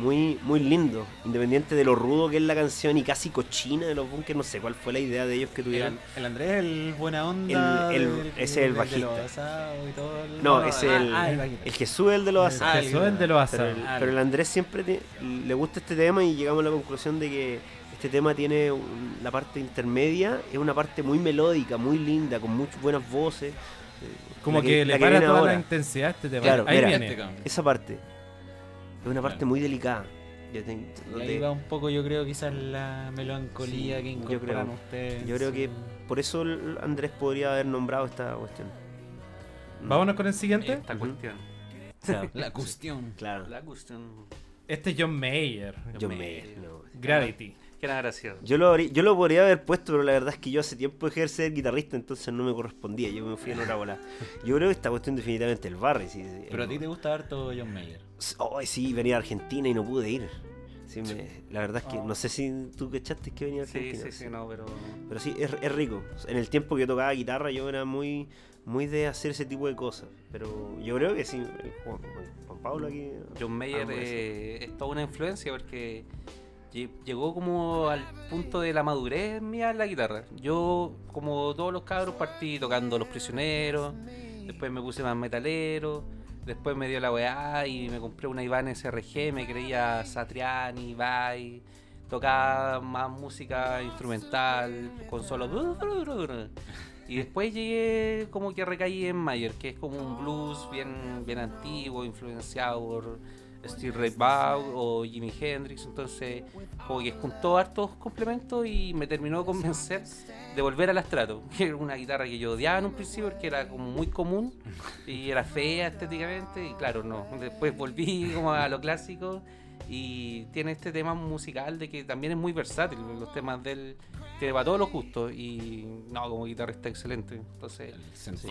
muy muy lindo, independiente de lo rudo que es la canción y casi cochina de los bunkers, no sé cuál fue la idea de ellos que El, tuvieron. el Andrés, el buena onda. El- el- del- ese es el bajista. los asados y todo el- No, es el, ah, el bajista. el Jesús el de los asados. Ah, El Jesús de los Pero asados. el, Ah, pero el. Andrés siempre te- le gusta este tema y llegamos a la conclusión de que este tema tiene un- la parte intermedia, es una parte muy melódica, muy linda, con muchas buenas voces. eh, Como la que, le para toda ahora. la intensidad a este tema. Claro, Ahí mira. viene. Este. Esa parte es una parte Claro. muy delicada. Yo, te- donde- ahí va un poco, yo creo, quizás la melancolía Sí, que yo incorporan creo. ustedes. yo creo que por eso Andrés podría haber nombrado esta cuestión. Vámonos con el siguiente. Esta cuestión. Claro, La cuestión. claro. La cuestión. Este es John Mayer. Yo me- no. Gravity. Qué gracioso. Yo lo, yo lo podría haber puesto, pero la verdad es que yo hace tiempo dejé de ser guitarrista, entonces no me correspondía. Yo me fui en otra bola. Yo creo que esta cuestión definitivamente el Barry. Sí, sí, Pero a ti te gusta harto John Mayer. Ay, sí, venía a Argentina y no pude ir. Sí, me- la verdad es que no sé si tú cachaste que venía a Sí, Argentina. sí, sí, no, pero. Pero sí, es, es rico. En el tiempo que yo tocaba guitarra, yo era muy muy de hacer ese tipo de cosas. Pero yo creo que sí, el Juan, Juan Pablo aquí. John Mayer eh, es toda una influencia porque lle- llegó como al punto de la madurez mía en la guitarra. Yo, como todos los cabros, partí tocando Los Prisioneros, después me puse más metalero, después me dio la weá y me compré una Ibanez SRG, me creía Satriani, Vai, tocaba más música instrumental, con solo... Y después llegué como que recaí en Mayer, que es como un blues bien, bien antiguo, influenciado por Steve Ray Vaughan o Jimi Hendrix. Entonces, como que juntó hartos complementos y me terminó de convencer de volver al astrato, que era una guitarra que yo odiaba en un principio porque era como muy común y era fea estéticamente. Y claro, no. Después volví como a lo clásico y tiene este tema musical de que también es muy versátil. Los temas del tiene para todos los gustos y no, como guitarrista excelente. Entonces,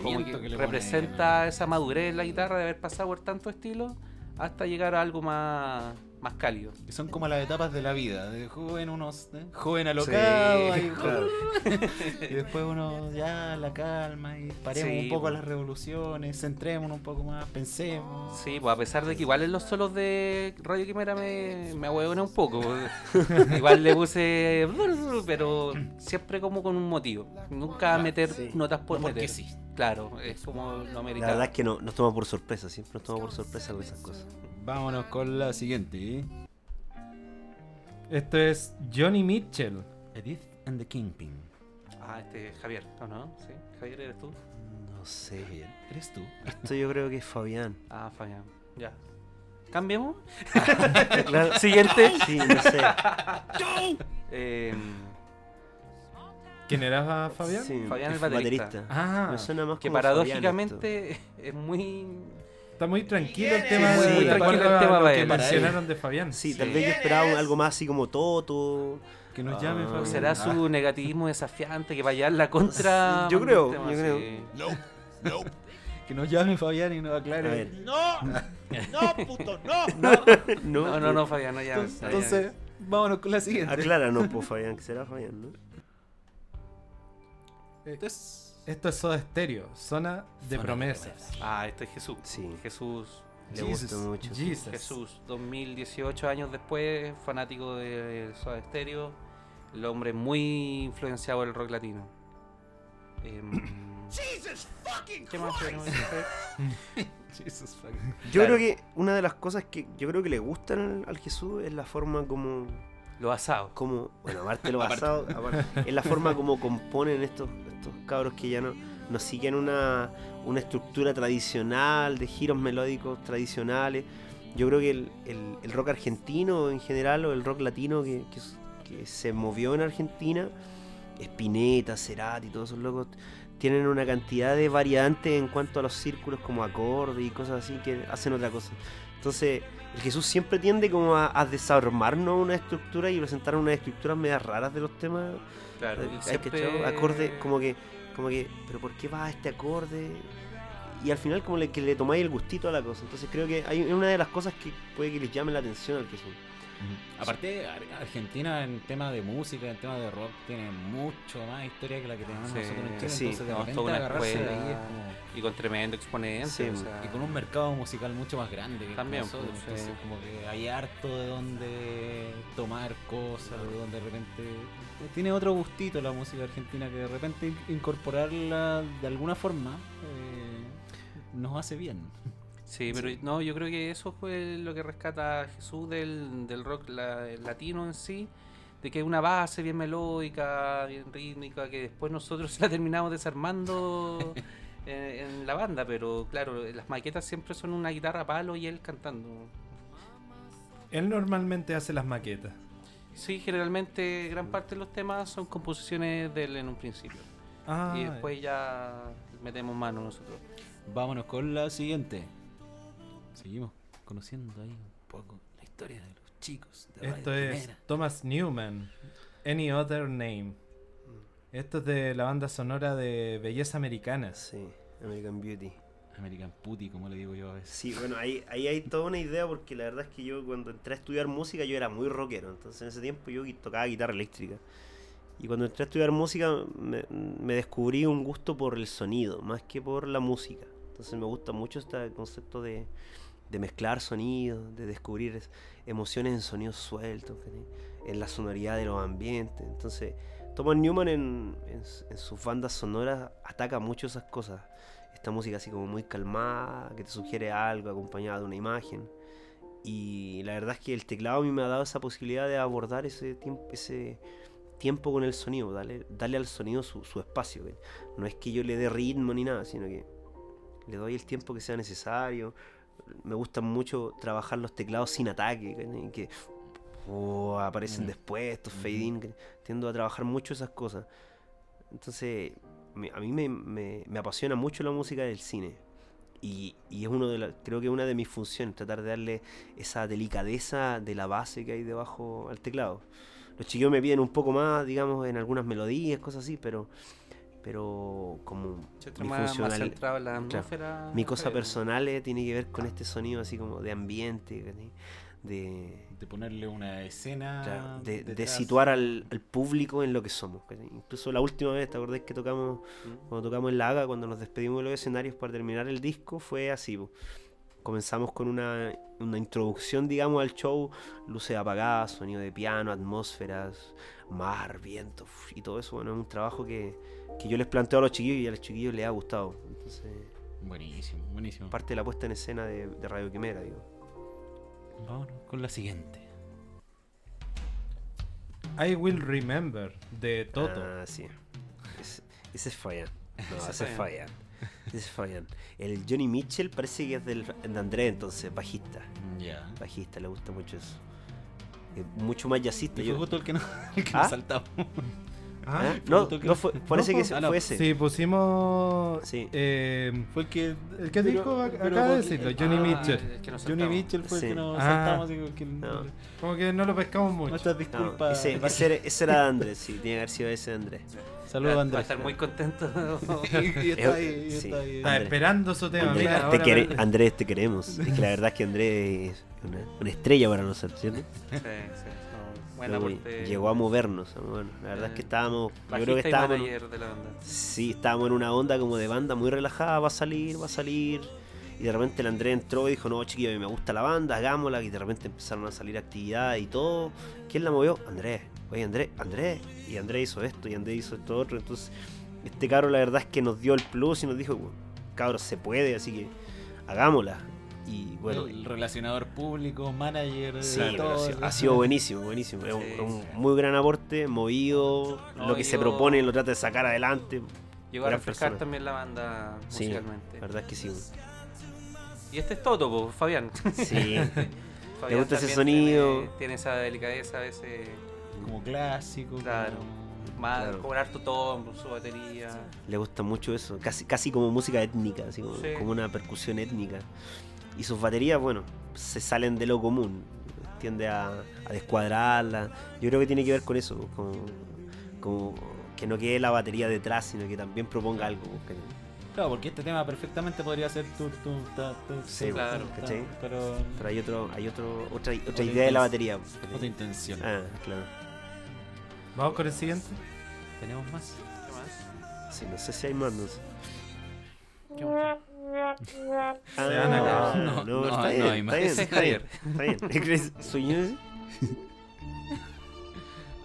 como que que le pone- representa esa madurez en la guitarra de haber pasado por tantos estilos hasta llegar a algo más, más cálido. Que son como las etapas de la vida. De joven uno ¿eh? joven alocado. Sí, claro. y después uno ya la calma y paremos Sí, un poco pues. las revoluciones, centrémonos un poco más, pensemos. Sí, pues a pesar de que igual en los solos de Radio Quimera me, me ahueona un poco. igual le puse. Pero siempre como con un motivo. Nunca meter sí. notas por No porque meter. sí. claro, es como lo La americano. verdad es que no, nos toma por sorpresa, siempre nos toma por sorpresa con esas cosas. Vámonos con la siguiente. ¿eh? Esto es Johnny Mitchell. Edith and the Kingpin. Ah, este Javier, ¿o no? Sí, Javier, ¿eres tú? No sé. ¿Eres tú? Esto yo creo que es Fabián. Ah, Fabián, ya. ¿Cambiemos? Claro. Siguiente. Sí, no sé. Eh, ¿Quién era Fabián? Sí, Fabián el es baterista. Ah, Me suena más que como Fabián paradójicamente es muy... está muy tranquilo el tema. Sí, muy de tranquilo el a tema lo que mencionaron de Fabián. Sí, tal vez yo esperaba algo más así como Toto. Que nos Ah, llame ¿O Fabián. ¿O será Ah, su negativismo desafiante que vaya en la contra? Yo creo, tema? yo creo. Sí. que nos llame Fabián y nos A aclare. ver. No, no, puto, no. No, no, no, Fabián, no llames. Entonces, entonces, vámonos con la siguiente. Acláranos, pues, Fabián, que será Fabián, ¿no? Entonces, Esto es Soda Stereo, zona de Zona de promesas. Ah, este es Jesús. Sí. Jesús. Le gusta mucho. Jesus. Jesús, 2018 años después, fanático de Soda Stereo, el hombre muy influenciado del rock latino. Em, ¿Qué más podemos decir? Jesus fuck. Yo Claro. creo que una de las cosas que yo creo que le gustan al, al Jesús es la forma como, Lo asado. como bueno, aparte de lo basado, aparte, es la forma como componen estos, estos cabros que ya no, no siguen una, una estructura tradicional de giros melódicos tradicionales. Yo creo que el, el- el rock argentino en general o el rock latino que, que que se movió en Argentina, Spinetta, Cerati, todos esos locos, tienen una cantidad de variantes en cuanto a los círculos como acordes y cosas así que hacen otra cosa. Entonces, el Jesús siempre tiende como a, a desarmarnos una estructura y presentar unas estructuras medias raras de los temas. Claro, Hay- y siempre- acordes como que, como que, pero ¿por qué va este acorde? Y al final como le, que le tomáis el gustito a la cosa. Entonces creo que hay una de las cosas que puede que les llame la atención al Jesús. Aparte, Ar- Argentina en tema de música, en tema de rock, tiene mucho más historia que la que tenemos Sí, nosotros en Chile. sí. entonces, de repente, toda una agarrarse de ahí escuela. es como- Y con tremendo exponente. Sí, o sea, Y con un mercado musical mucho más grande que También, nosotros. pues, entonces, sí. como que hay harto de donde tomar cosas, de donde de repente. Tiene otro gustito la música argentina que de repente in- incorporarla de alguna forma eh, nos hace bien. Sí, pero no, yo creo que eso fue lo que rescata a Jesús del, del rock la- latino en sí, de que es una base bien melódica, bien rítmica, que después nosotros la terminamos desarmando en, en la banda, pero claro, las maquetas siempre son una guitarra a palo y él cantando. Él normalmente hace las maquetas. Sí, generalmente gran parte de los temas son composiciones de él en un principio. Ah, y después ya metemos mano nosotros. Vámonos con la siguiente. Seguimos conociendo ahí un poco la historia de los chicos. De esto Radio es Primera. Thomas Newman. Any Other Name. Esto es de la banda sonora de Belleza Americana. Sí, American Beauty. American Putty, como le digo yo a veces. Sí, bueno, ahí, ahí hay toda una idea porque la verdad es que yo cuando entré a estudiar música yo era muy rockero, entonces en ese tiempo yo tocaba guitarra eléctrica. Y cuando entré a estudiar música me, me descubrí un gusto por el sonido, más que por la música. Entonces me gusta mucho este concepto de, de mezclar sonidos, de descubrir es- emociones en sonidos sueltos, en la sonoridad de los ambientes. Entonces Thomas Newman en, en en sus bandas sonoras ataca mucho esas cosas esta música así como muy calmada, que te sugiere algo acompañada de una imagen. Y la verdad es que el teclado a mí me ha dado esa posibilidad de abordar ese tiempo, ese tiempo con el sonido, darle, darle al sonido su, su espacio. No es que yo le dé ritmo ni nada, sino que le doy el tiempo que sea necesario. Me gusta mucho trabajar los teclados sin ataque, que, oh, aparecen Mm. después, estos fade in. que Tiendo a trabajar mucho esas cosas. Entonces, a mí me, me- me apasiona mucho la música del cine. Y, y es uno de la- creo que es una de mis funciones, tratar de darle esa delicadeza de la base que hay debajo al teclado. Los chiquillos me piden un poco más, digamos, en algunas melodías, cosas así, pero pero como mi más, más funcional- centrado en la claro, atmósfera. mi cosa personal eh, tiene que ver con este sonido así como de ambiente, ¿cachai? de, De ponerle una escena. Claro, de, situar al, al público en lo que somos. Incluso la última vez, ¿te acordás que tocamos, Mm. cuando tocamos en la Haga, cuando nos despedimos de los escenarios para terminar el disco, fue así. po. Comenzamos con una, una introducción, digamos, al show, luces apagadas, sonido de piano, atmósferas, mar, viento, y todo eso. Bueno, es un trabajo que, que yo les planteo a los chiquillos y a los chiquillos les ha gustado. Entonces, Buenísimo, buenísimo. parte de la puesta en escena de, de Radio Quimera, digo. Vámonos con la siguiente. I Will Remember de Toto. Ah, sí. Ese, ese es Fabián. No, Ese es Fabián. Ese es Fabián. El Johnny Mitchell parece que es del, de Andrés, entonces, bajista. Ya. Bajista, le gusta mucho eso. Es mucho más jazzista. Y yo- fue justo el que, no, el que ¿Ah? saltamos. Ah, ¿Ah? No, no fue, parece No, que ah, no, fue ese. Sí, pusimos. Sí. eh, Fue el que. el que dijo, pero acaba de porque- decirlo, Johnny Ah, Mitchell. Johnny. Mitchell fue Sí. el que nos Ah. saltamos. Digo, que No. Como que no lo pescamos mucho. Nuestras No, disculpas. ese, ese era, ese era de Andrés, sí, tiene que haber sido ese de Andrés. Saludos, Va a Andrés. estar muy contento. y, está ahí, y Sí. está ahí. Está Andrés. esperando su tema. Andrés, mira, te ahora quere- me- Andrés, te queremos. Es que la verdad es que Andrés es una, una estrella para nosotros, ¿cierto? Sí, sí, buen Luego aporte. Llegó a movernos. bueno, la verdad es que Eh, estábamos. Yo creo que estábamos. de la banda. Sí, estábamos en una onda como de banda muy relajada, va a salir, va a salir. Y de repente el Andrés entró y dijo, no, chiquillo, a mí me gusta la banda, hagámosla. Y de repente empezaron a salir actividades y todo. ¿Quién la movió? Andrés. Oye, Andrés, Andrés. Y Andrés hizo esto y Andrés hizo esto otro. Entonces, este cabro la verdad es que nos dio el plus y nos dijo, cabros, se puede, así que hagámosla. Y bueno, el relacionador público, manager, Sí, todo. ha sido, buenísimo, buenísimo. Es un, Sí, un sí. muy gran aporte, movido, No, lo que se propone lo trata de sacar adelante. Llegó a refrescar persona. también la banda Sí, musicalmente. la verdad es que sí. Y este es Toto, po, Fabián. Sí, Fabián gusta ese sonido. Tiene, tiene esa delicadeza a veces. Como clásico. Claro. como- Más, Claro. harto tono, su batería. le gusta mucho eso, casi, casi como música étnica, así como, Sí. como una percusión étnica. Y sus baterías, bueno, se salen de lo común, tiende a, a descuadrarla. Yo creo que tiene que ver con eso, como, como que no quede la batería detrás, sino que también proponga algo. Claro, porque este tema perfectamente podría ser tu, tu, ta, tu, Sí, claro, ta, ta, ¿cachai? Pero. Pero hay otro, hay otro, otra, otra Otra idea de la batería. Otra intención. Ah, claro. Vamos con el siguiente. ¿Tenemos más? ¿Qué más? Sí, no sé si hay más, no sé. ¿Qué más? Ah, Se van a acabar. no, No, está no bien, hay está bien, está bien, está bien. ¿Crees- ¿Soy yo ese?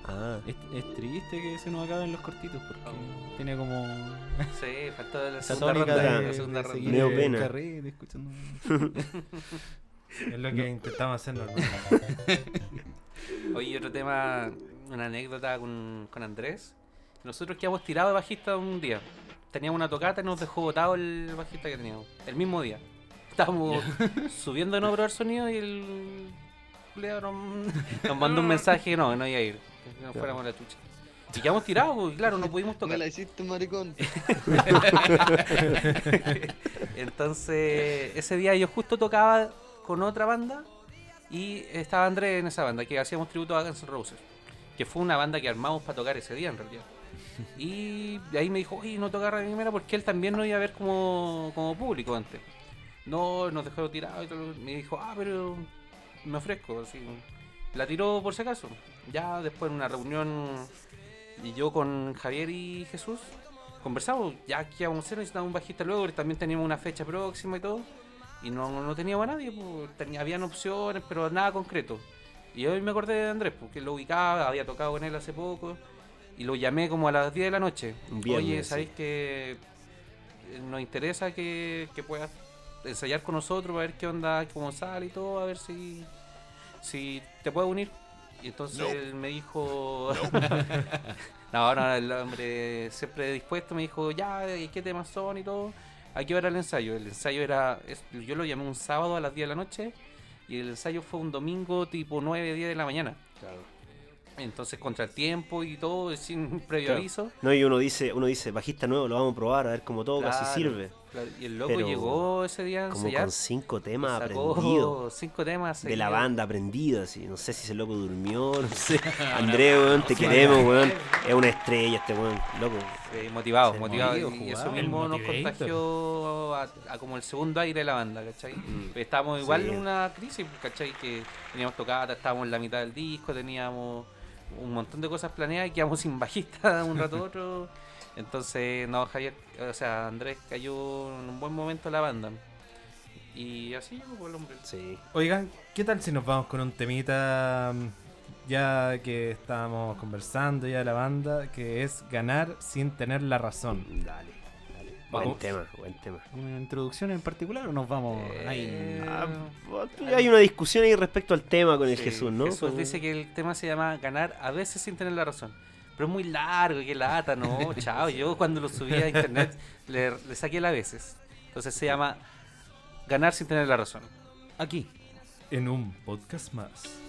Ah, Es, es triste que se nos acaben los cortitos porque tiene como Sí, faltó la segunda ronda. de, la segunda de ronda. seguir Me dio el pena. carrete, escuchando. Es lo que intentamos hacer normalmente. Oye, otro tema, una anécdota con, con Andrés. Nosotros quedamos tirados de bajista un día. Teníamos una tocata y nos dejó botado el bajista que teníamos. El mismo día. Estábamos subiendo a probar sonido y el nos, mandó un mensaje que no, que no iba a ir. Que nos fuéramos a la chucha. Y quedamos tirados, porque claro, no pudimos Me tocar. la hiciste, maricón. Entonces, ese día yo justo tocaba con otra banda y estaba Andrés en esa banda, que hacíamos tributo a Guns N' Roses, que fue una banda que armamos para tocar ese día en realidad. Y ahí me dijo, oye, no tocar Radio Quimera porque él también no iba a ver como, como público antes. No, nos dejó tirado y todo. Me dijo, ah, pero me ofrezco. Así. La tiró por si acaso. Ya después en una reunión, y yo con Javier y Jesús, conversamos, ya que íbamos a hacer, necesitábamos un bajista luego, porque también teníamos una fecha próxima y todo, y no, no teníamos a nadie, pues, tenía, habían opciones, pero nada concreto. Y hoy me acordé de Andrés, porque lo ubicaba, había tocado con él hace poco, y lo llamé como a las 10 de la noche. Viernes, Oye, sí. ¿sabéis que eh, nos interesa que, que puedas ensayar con nosotros, a ver qué onda, cómo sale y todo, a ver si, si te puedo unir? Y entonces él me dijo... no, no, el hombre siempre dispuesto me dijo, ya, ¿y qué temas son y todo? ¿A qué hora el ensayo? El ensayo era, yo lo llamé un sábado a las 10 de la noche y el ensayo fue un domingo tipo 9, 10 de la mañana. Entonces contra el tiempo y todo, sin previo Claro. aviso. No, y uno dice, uno dice, bajista nuevo, lo vamos a probar, a ver cómo toca, Claro, si sirve. claro, Y el loco Pero llegó ese día Como con cinco temas aprendidos. cinco temas De la banda aprendidos, así. No sé si ese loco durmió, no sé. Andrés, weón, te queremos, weón. Es una estrella este weón, loco. Sí, motivado, Sí, motivado. Y eso mismo nos contagió a, a como el segundo aire de la banda, ¿cachai? Mm. Estábamos igual Sí. en una crisis, ¿cachai? Que teníamos tocata, estábamos en la mitad del disco, teníamos un montón de cosas planeadas y quedamos sin bajista un rato a otro. Entonces, no, Javier, o sea, Andrés cayó en un buen momento la banda. Y así llegó el hombre. Sí. Oigan, ¿qué tal si nos vamos con un temita mm, ya que estábamos conversando ya de la banda, que es ganar sin tener la razón? Dale. Buen tema, buen tema. ¿Una introducción en particular o nos vamos ahí? Eh, Ah, hay una discusión ahí respecto al tema con el Jesús, ¿no? Jesús dice que el tema se llama ganar a veces sin tener la razón. Pero es muy largo, que lata, no, chao. Yo cuando lo subí a internet le, le saqué el a veces. Entonces se llama ganar sin tener la razón. Aquí. En un podcast más.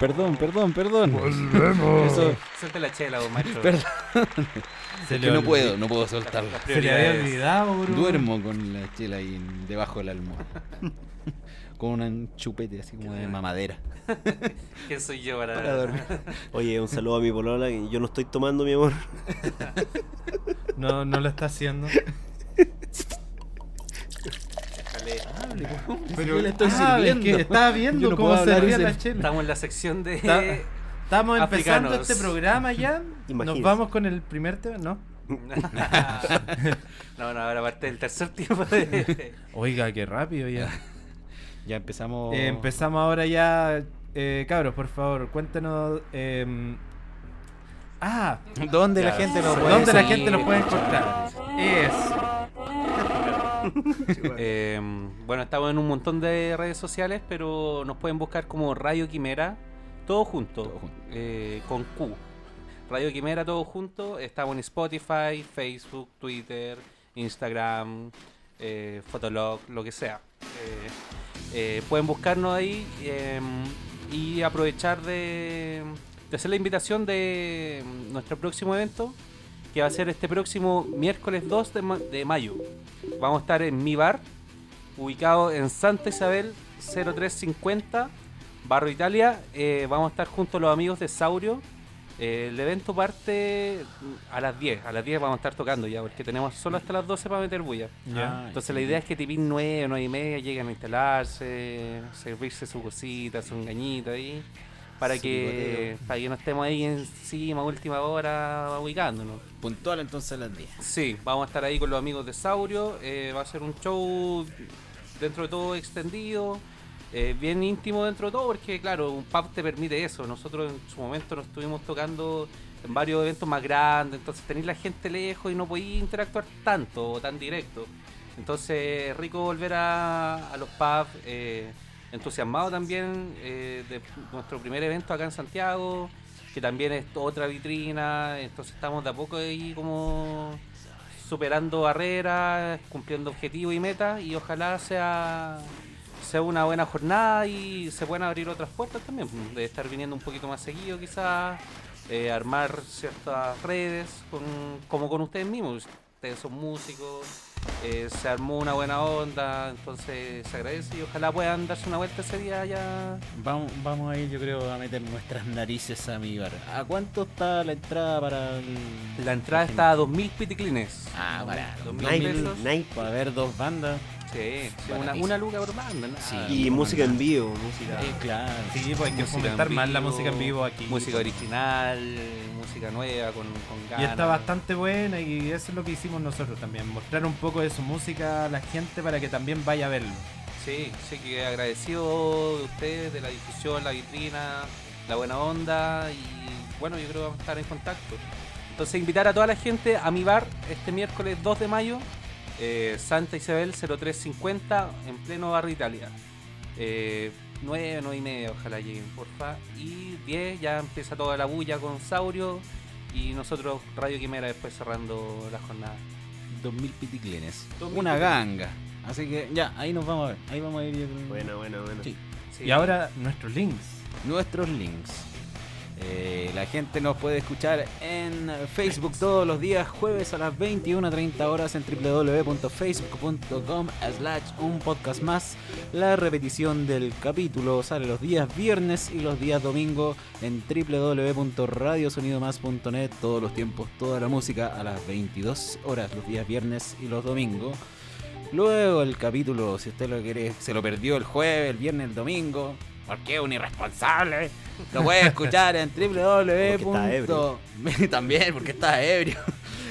Perdón, perdón, perdón. Eso, Suelta la chela, don maestro. perdón. Se Es le que no puedo, no puedo soltarla. Se le había olvidado, bro. Duermo con la chela ahí en- debajo de la almohada. con un chupete así como de mamadera. ¿Quién soy yo para, Para dormir. Oye, un saludo a mi polola, que yo no estoy tomando, mi amor. No, no lo está haciendo. Pero yo le estoy Ah, es sirviendo. que estaba viendo no cómo puedo se hablar servía ese- la chela. Estamos en la sección de. Está- Estamos empezando Africanos. este programa ya. Nos vamos con el primer tema, ¿no? no, no, ahora parte del tercer tiempo de. Oiga, qué rápido ya. Ya empezamos. Eh, empezamos ahora ya. Eh, cabros, por favor, cuéntenos. em, ah, ¿Dónde la gente lo sí. puede ¿dónde la gente nos puede encontrar? Es. Eh, bueno, estamos en un montón de redes sociales, pero nos pueden buscar como Radio Quimera, todo junto, Todo junto. eh, con Q. Radio Quimera, todo junto. Estamos en Spotify, Facebook, Twitter, Instagram, eh, Fotolog, lo que sea. Eh, eh, pueden buscarnos ahí eh, y aprovechar de, de hacer la invitación de nuestro próximo evento, que va a ser este próximo miércoles 2 de, ma- de mayo. Vamos a estar en mi bar, ubicado en Santa Isabel 0350, Barro Italia. Eh, vamos a estar junto a los amigos de Saurio. Eh, el evento parte a las 10. A las 10 vamos a estar tocando ya, porque tenemos solo hasta las 12 para meter bulla. Ah, Entonces la idea es que tipín 9, 9 y media lleguen a instalarse, servirse su cosita, su engañito ahí, para que, para que no estemos ahí encima, última hora, ubicándonos. Puntual entonces a las 10. Sí, vamos a estar ahí con los amigos de Saurio. eh, va a ser un show dentro de todo extendido, eh, bien íntimo dentro de todo, porque claro, un pub te permite eso. Nosotros en su momento nos estuvimos tocando en varios eventos más grandes, entonces tenéis la gente lejos y no podéis interactuar tanto o tan directo. Entonces, rico volver a, a los pubs, eh, entusiasmado también eh, de nuestro primer evento acá en Santiago, que también es otra vitrina, entonces estamos de a poco ahí como superando barreras, cumpliendo objetivos y metas y ojalá sea sea una buena jornada y se puedan abrir otras puertas también, pues, de estar viniendo un poquito más seguido quizás, eh, armar ciertas redes con, como con ustedes mismos, ustedes son músicos, eh, se armó una buena onda, entonces se agradece y ojalá puedan darse una vuelta ese día ya. Vamos, vamos a ir, yo creo, a meter nuestras narices a mi bar. ¿A cuánto está la entrada para el... La entrada está a 2.000 piticlines. Ah, barato. 2.000 Nike, pesos. Para ver dos bandas. Sí, una, una luca por banda. nada. Sí. Y música en vivo, música. Eh, claro. Sí, pues hay que Música fomentar en más la música en vivo aquí. Música original, música nueva, con, con Y está bastante buena y eso es lo que hicimos nosotros también, mostrar un poco de su música a la gente para que también vaya a verlo. Sí, sí que agradecido de ustedes, de la difusión, la vitrina, la buena onda y bueno, yo creo que vamos a estar en contacto. Entonces invitar a toda la gente a mi bar este miércoles 2 de mayo, eh, Santa Isabel 0350 en pleno barrio Italia. Eh, 9, 9 y media, ojalá lleguen, porfa. Y 10 ya empieza toda la bulla con Saurio y nosotros Radio Quimera después cerrando la jornada. 2000 piticlines. 2000 Una ganga. Así que ya, ahí nos vamos a ver. Ahí vamos a ir. Bueno, bueno, bueno. Sí. Sí. Y ahora nuestros links. Nuestros links. Eh, la gente nos puede escuchar en Facebook todos los días, jueves a las 21.30 horas en www.facebook.com slash un podcast más. La repetición del capítulo sale los días viernes y los días domingo en www.radiosonidomás.net. Todos los tiempos, toda la música a las 22 horas los días viernes y los domingos. Luego el capítulo, si usted lo quiere, se lo perdió el jueves, el viernes, el domingo. Porque es un irresponsable. Lo puede escuchar en www. También, porque está ebrio.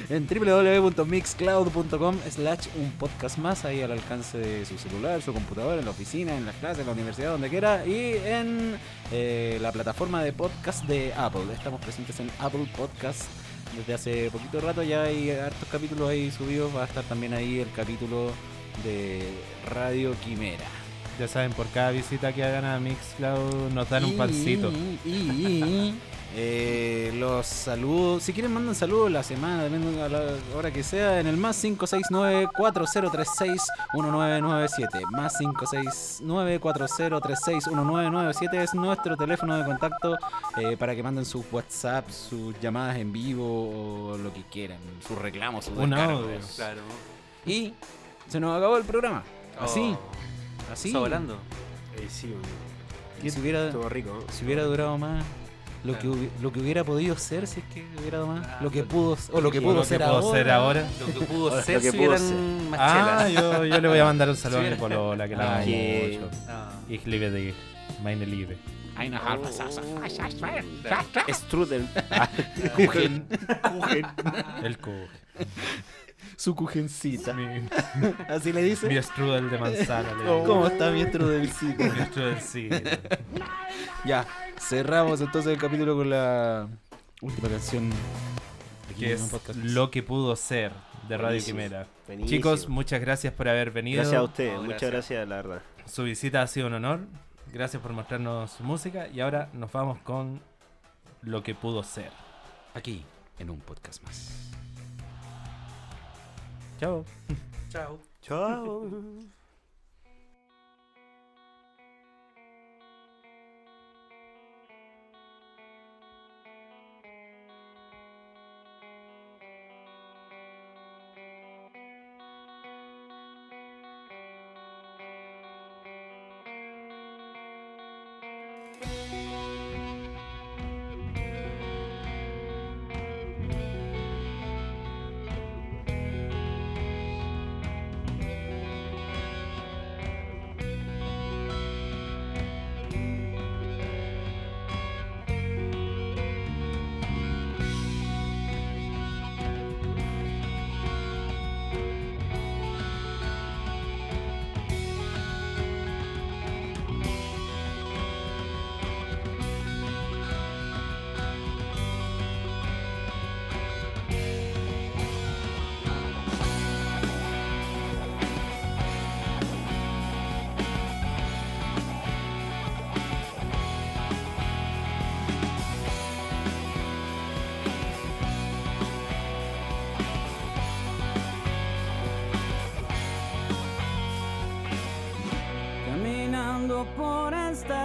En www.mixcloud.com slash un podcast más ahí al alcance de su celular, su computadora, en la oficina, en las clases, en la universidad, donde quiera. Y en eh, la plataforma de podcast de Apple. Estamos presentes en Apple Podcast desde hace poquito rato. Ya hay hartos capítulos ahí subidos. Va a estar también ahí el capítulo de Radio Quimera. Ya saben, por cada visita que hagan a Mixcloud nos dan un pancito. Y, y- eh, los saludos, si quieren mandan saludos la semana, depende de la hora que sea, en el más 569-4036-1997. Más 569-4036-1997 es nuestro teléfono de contacto eh, para que manden sus WhatsApp, sus llamadas en vivo o lo que quieran, sus reclamos, sus Un descargos. audio. Claro. Y se nos acabó el programa. Así, Oh, así. Está volando. Eh, sí. Y si hubiera, estuvo rico. ¿no? si hubiera durado más, lo, que, Claro. hubi- lo que hubiera podido ser si es que hubiera dado más, Ah, lo que lo- pudo o lo que pudo lo ser puedo ahora. ser ahora. Lo que pudo Lo ser que si pudo hubieran más Ah, yo, yo le voy a mandar un saludo a mi polola, que la amo Ay, mucho. Ich liebe dich, meine Liebe. Ay, no, Alfa, sa, sa. Strudel. Kuchen. Kuchen. El co. Su cujencita. Mi, Así le dice. mi strudel de manzana. le digo. ¿Cómo está mi strudelcito? Mi strudel, sí. Ya, cerramos entonces el capítulo con la última canción. Que es lo que pudo ser de Radio Buenísimo, Quimera. Chicos, muchas gracias por haber venido. Gracias a ustedes, No, muchas gracias. gracias, la verdad. Su visita ha sido un honor. Gracias por mostrarnos su música. Y ahora nos vamos con lo que pudo ser. Aquí, en un podcast más. Chao. Chao. Chao. Caminando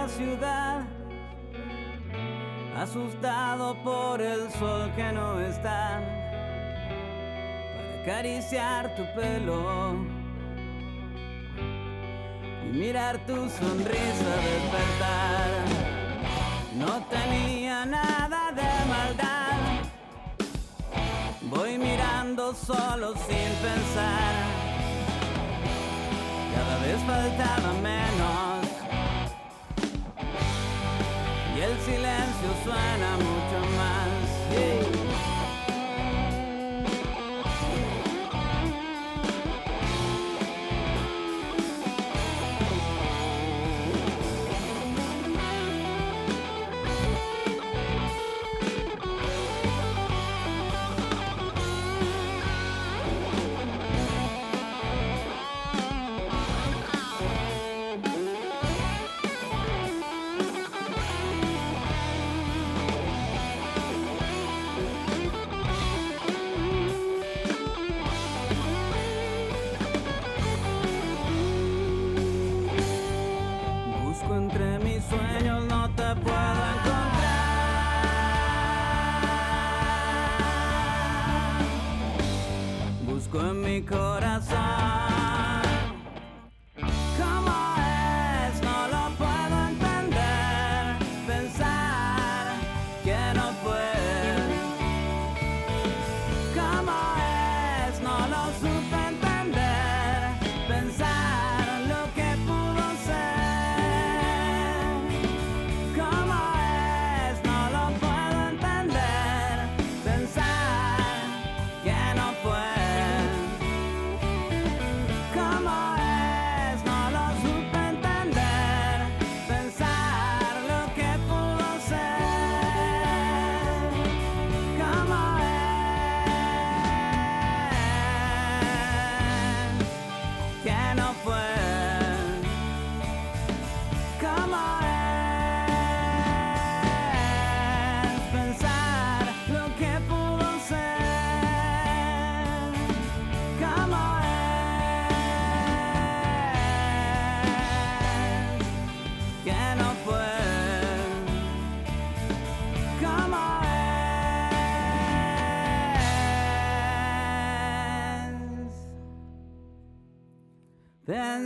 ciudad, asustado por el sol que no está, para acariciar tu pelo y mirar tu sonrisa despertar. No tenía nada de maldad, voy mirando solo sin pensar. Cada vez faltaba menos silencio suena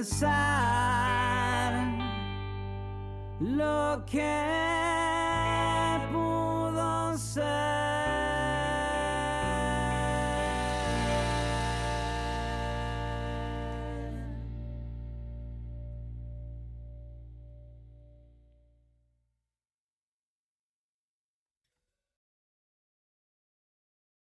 Pensar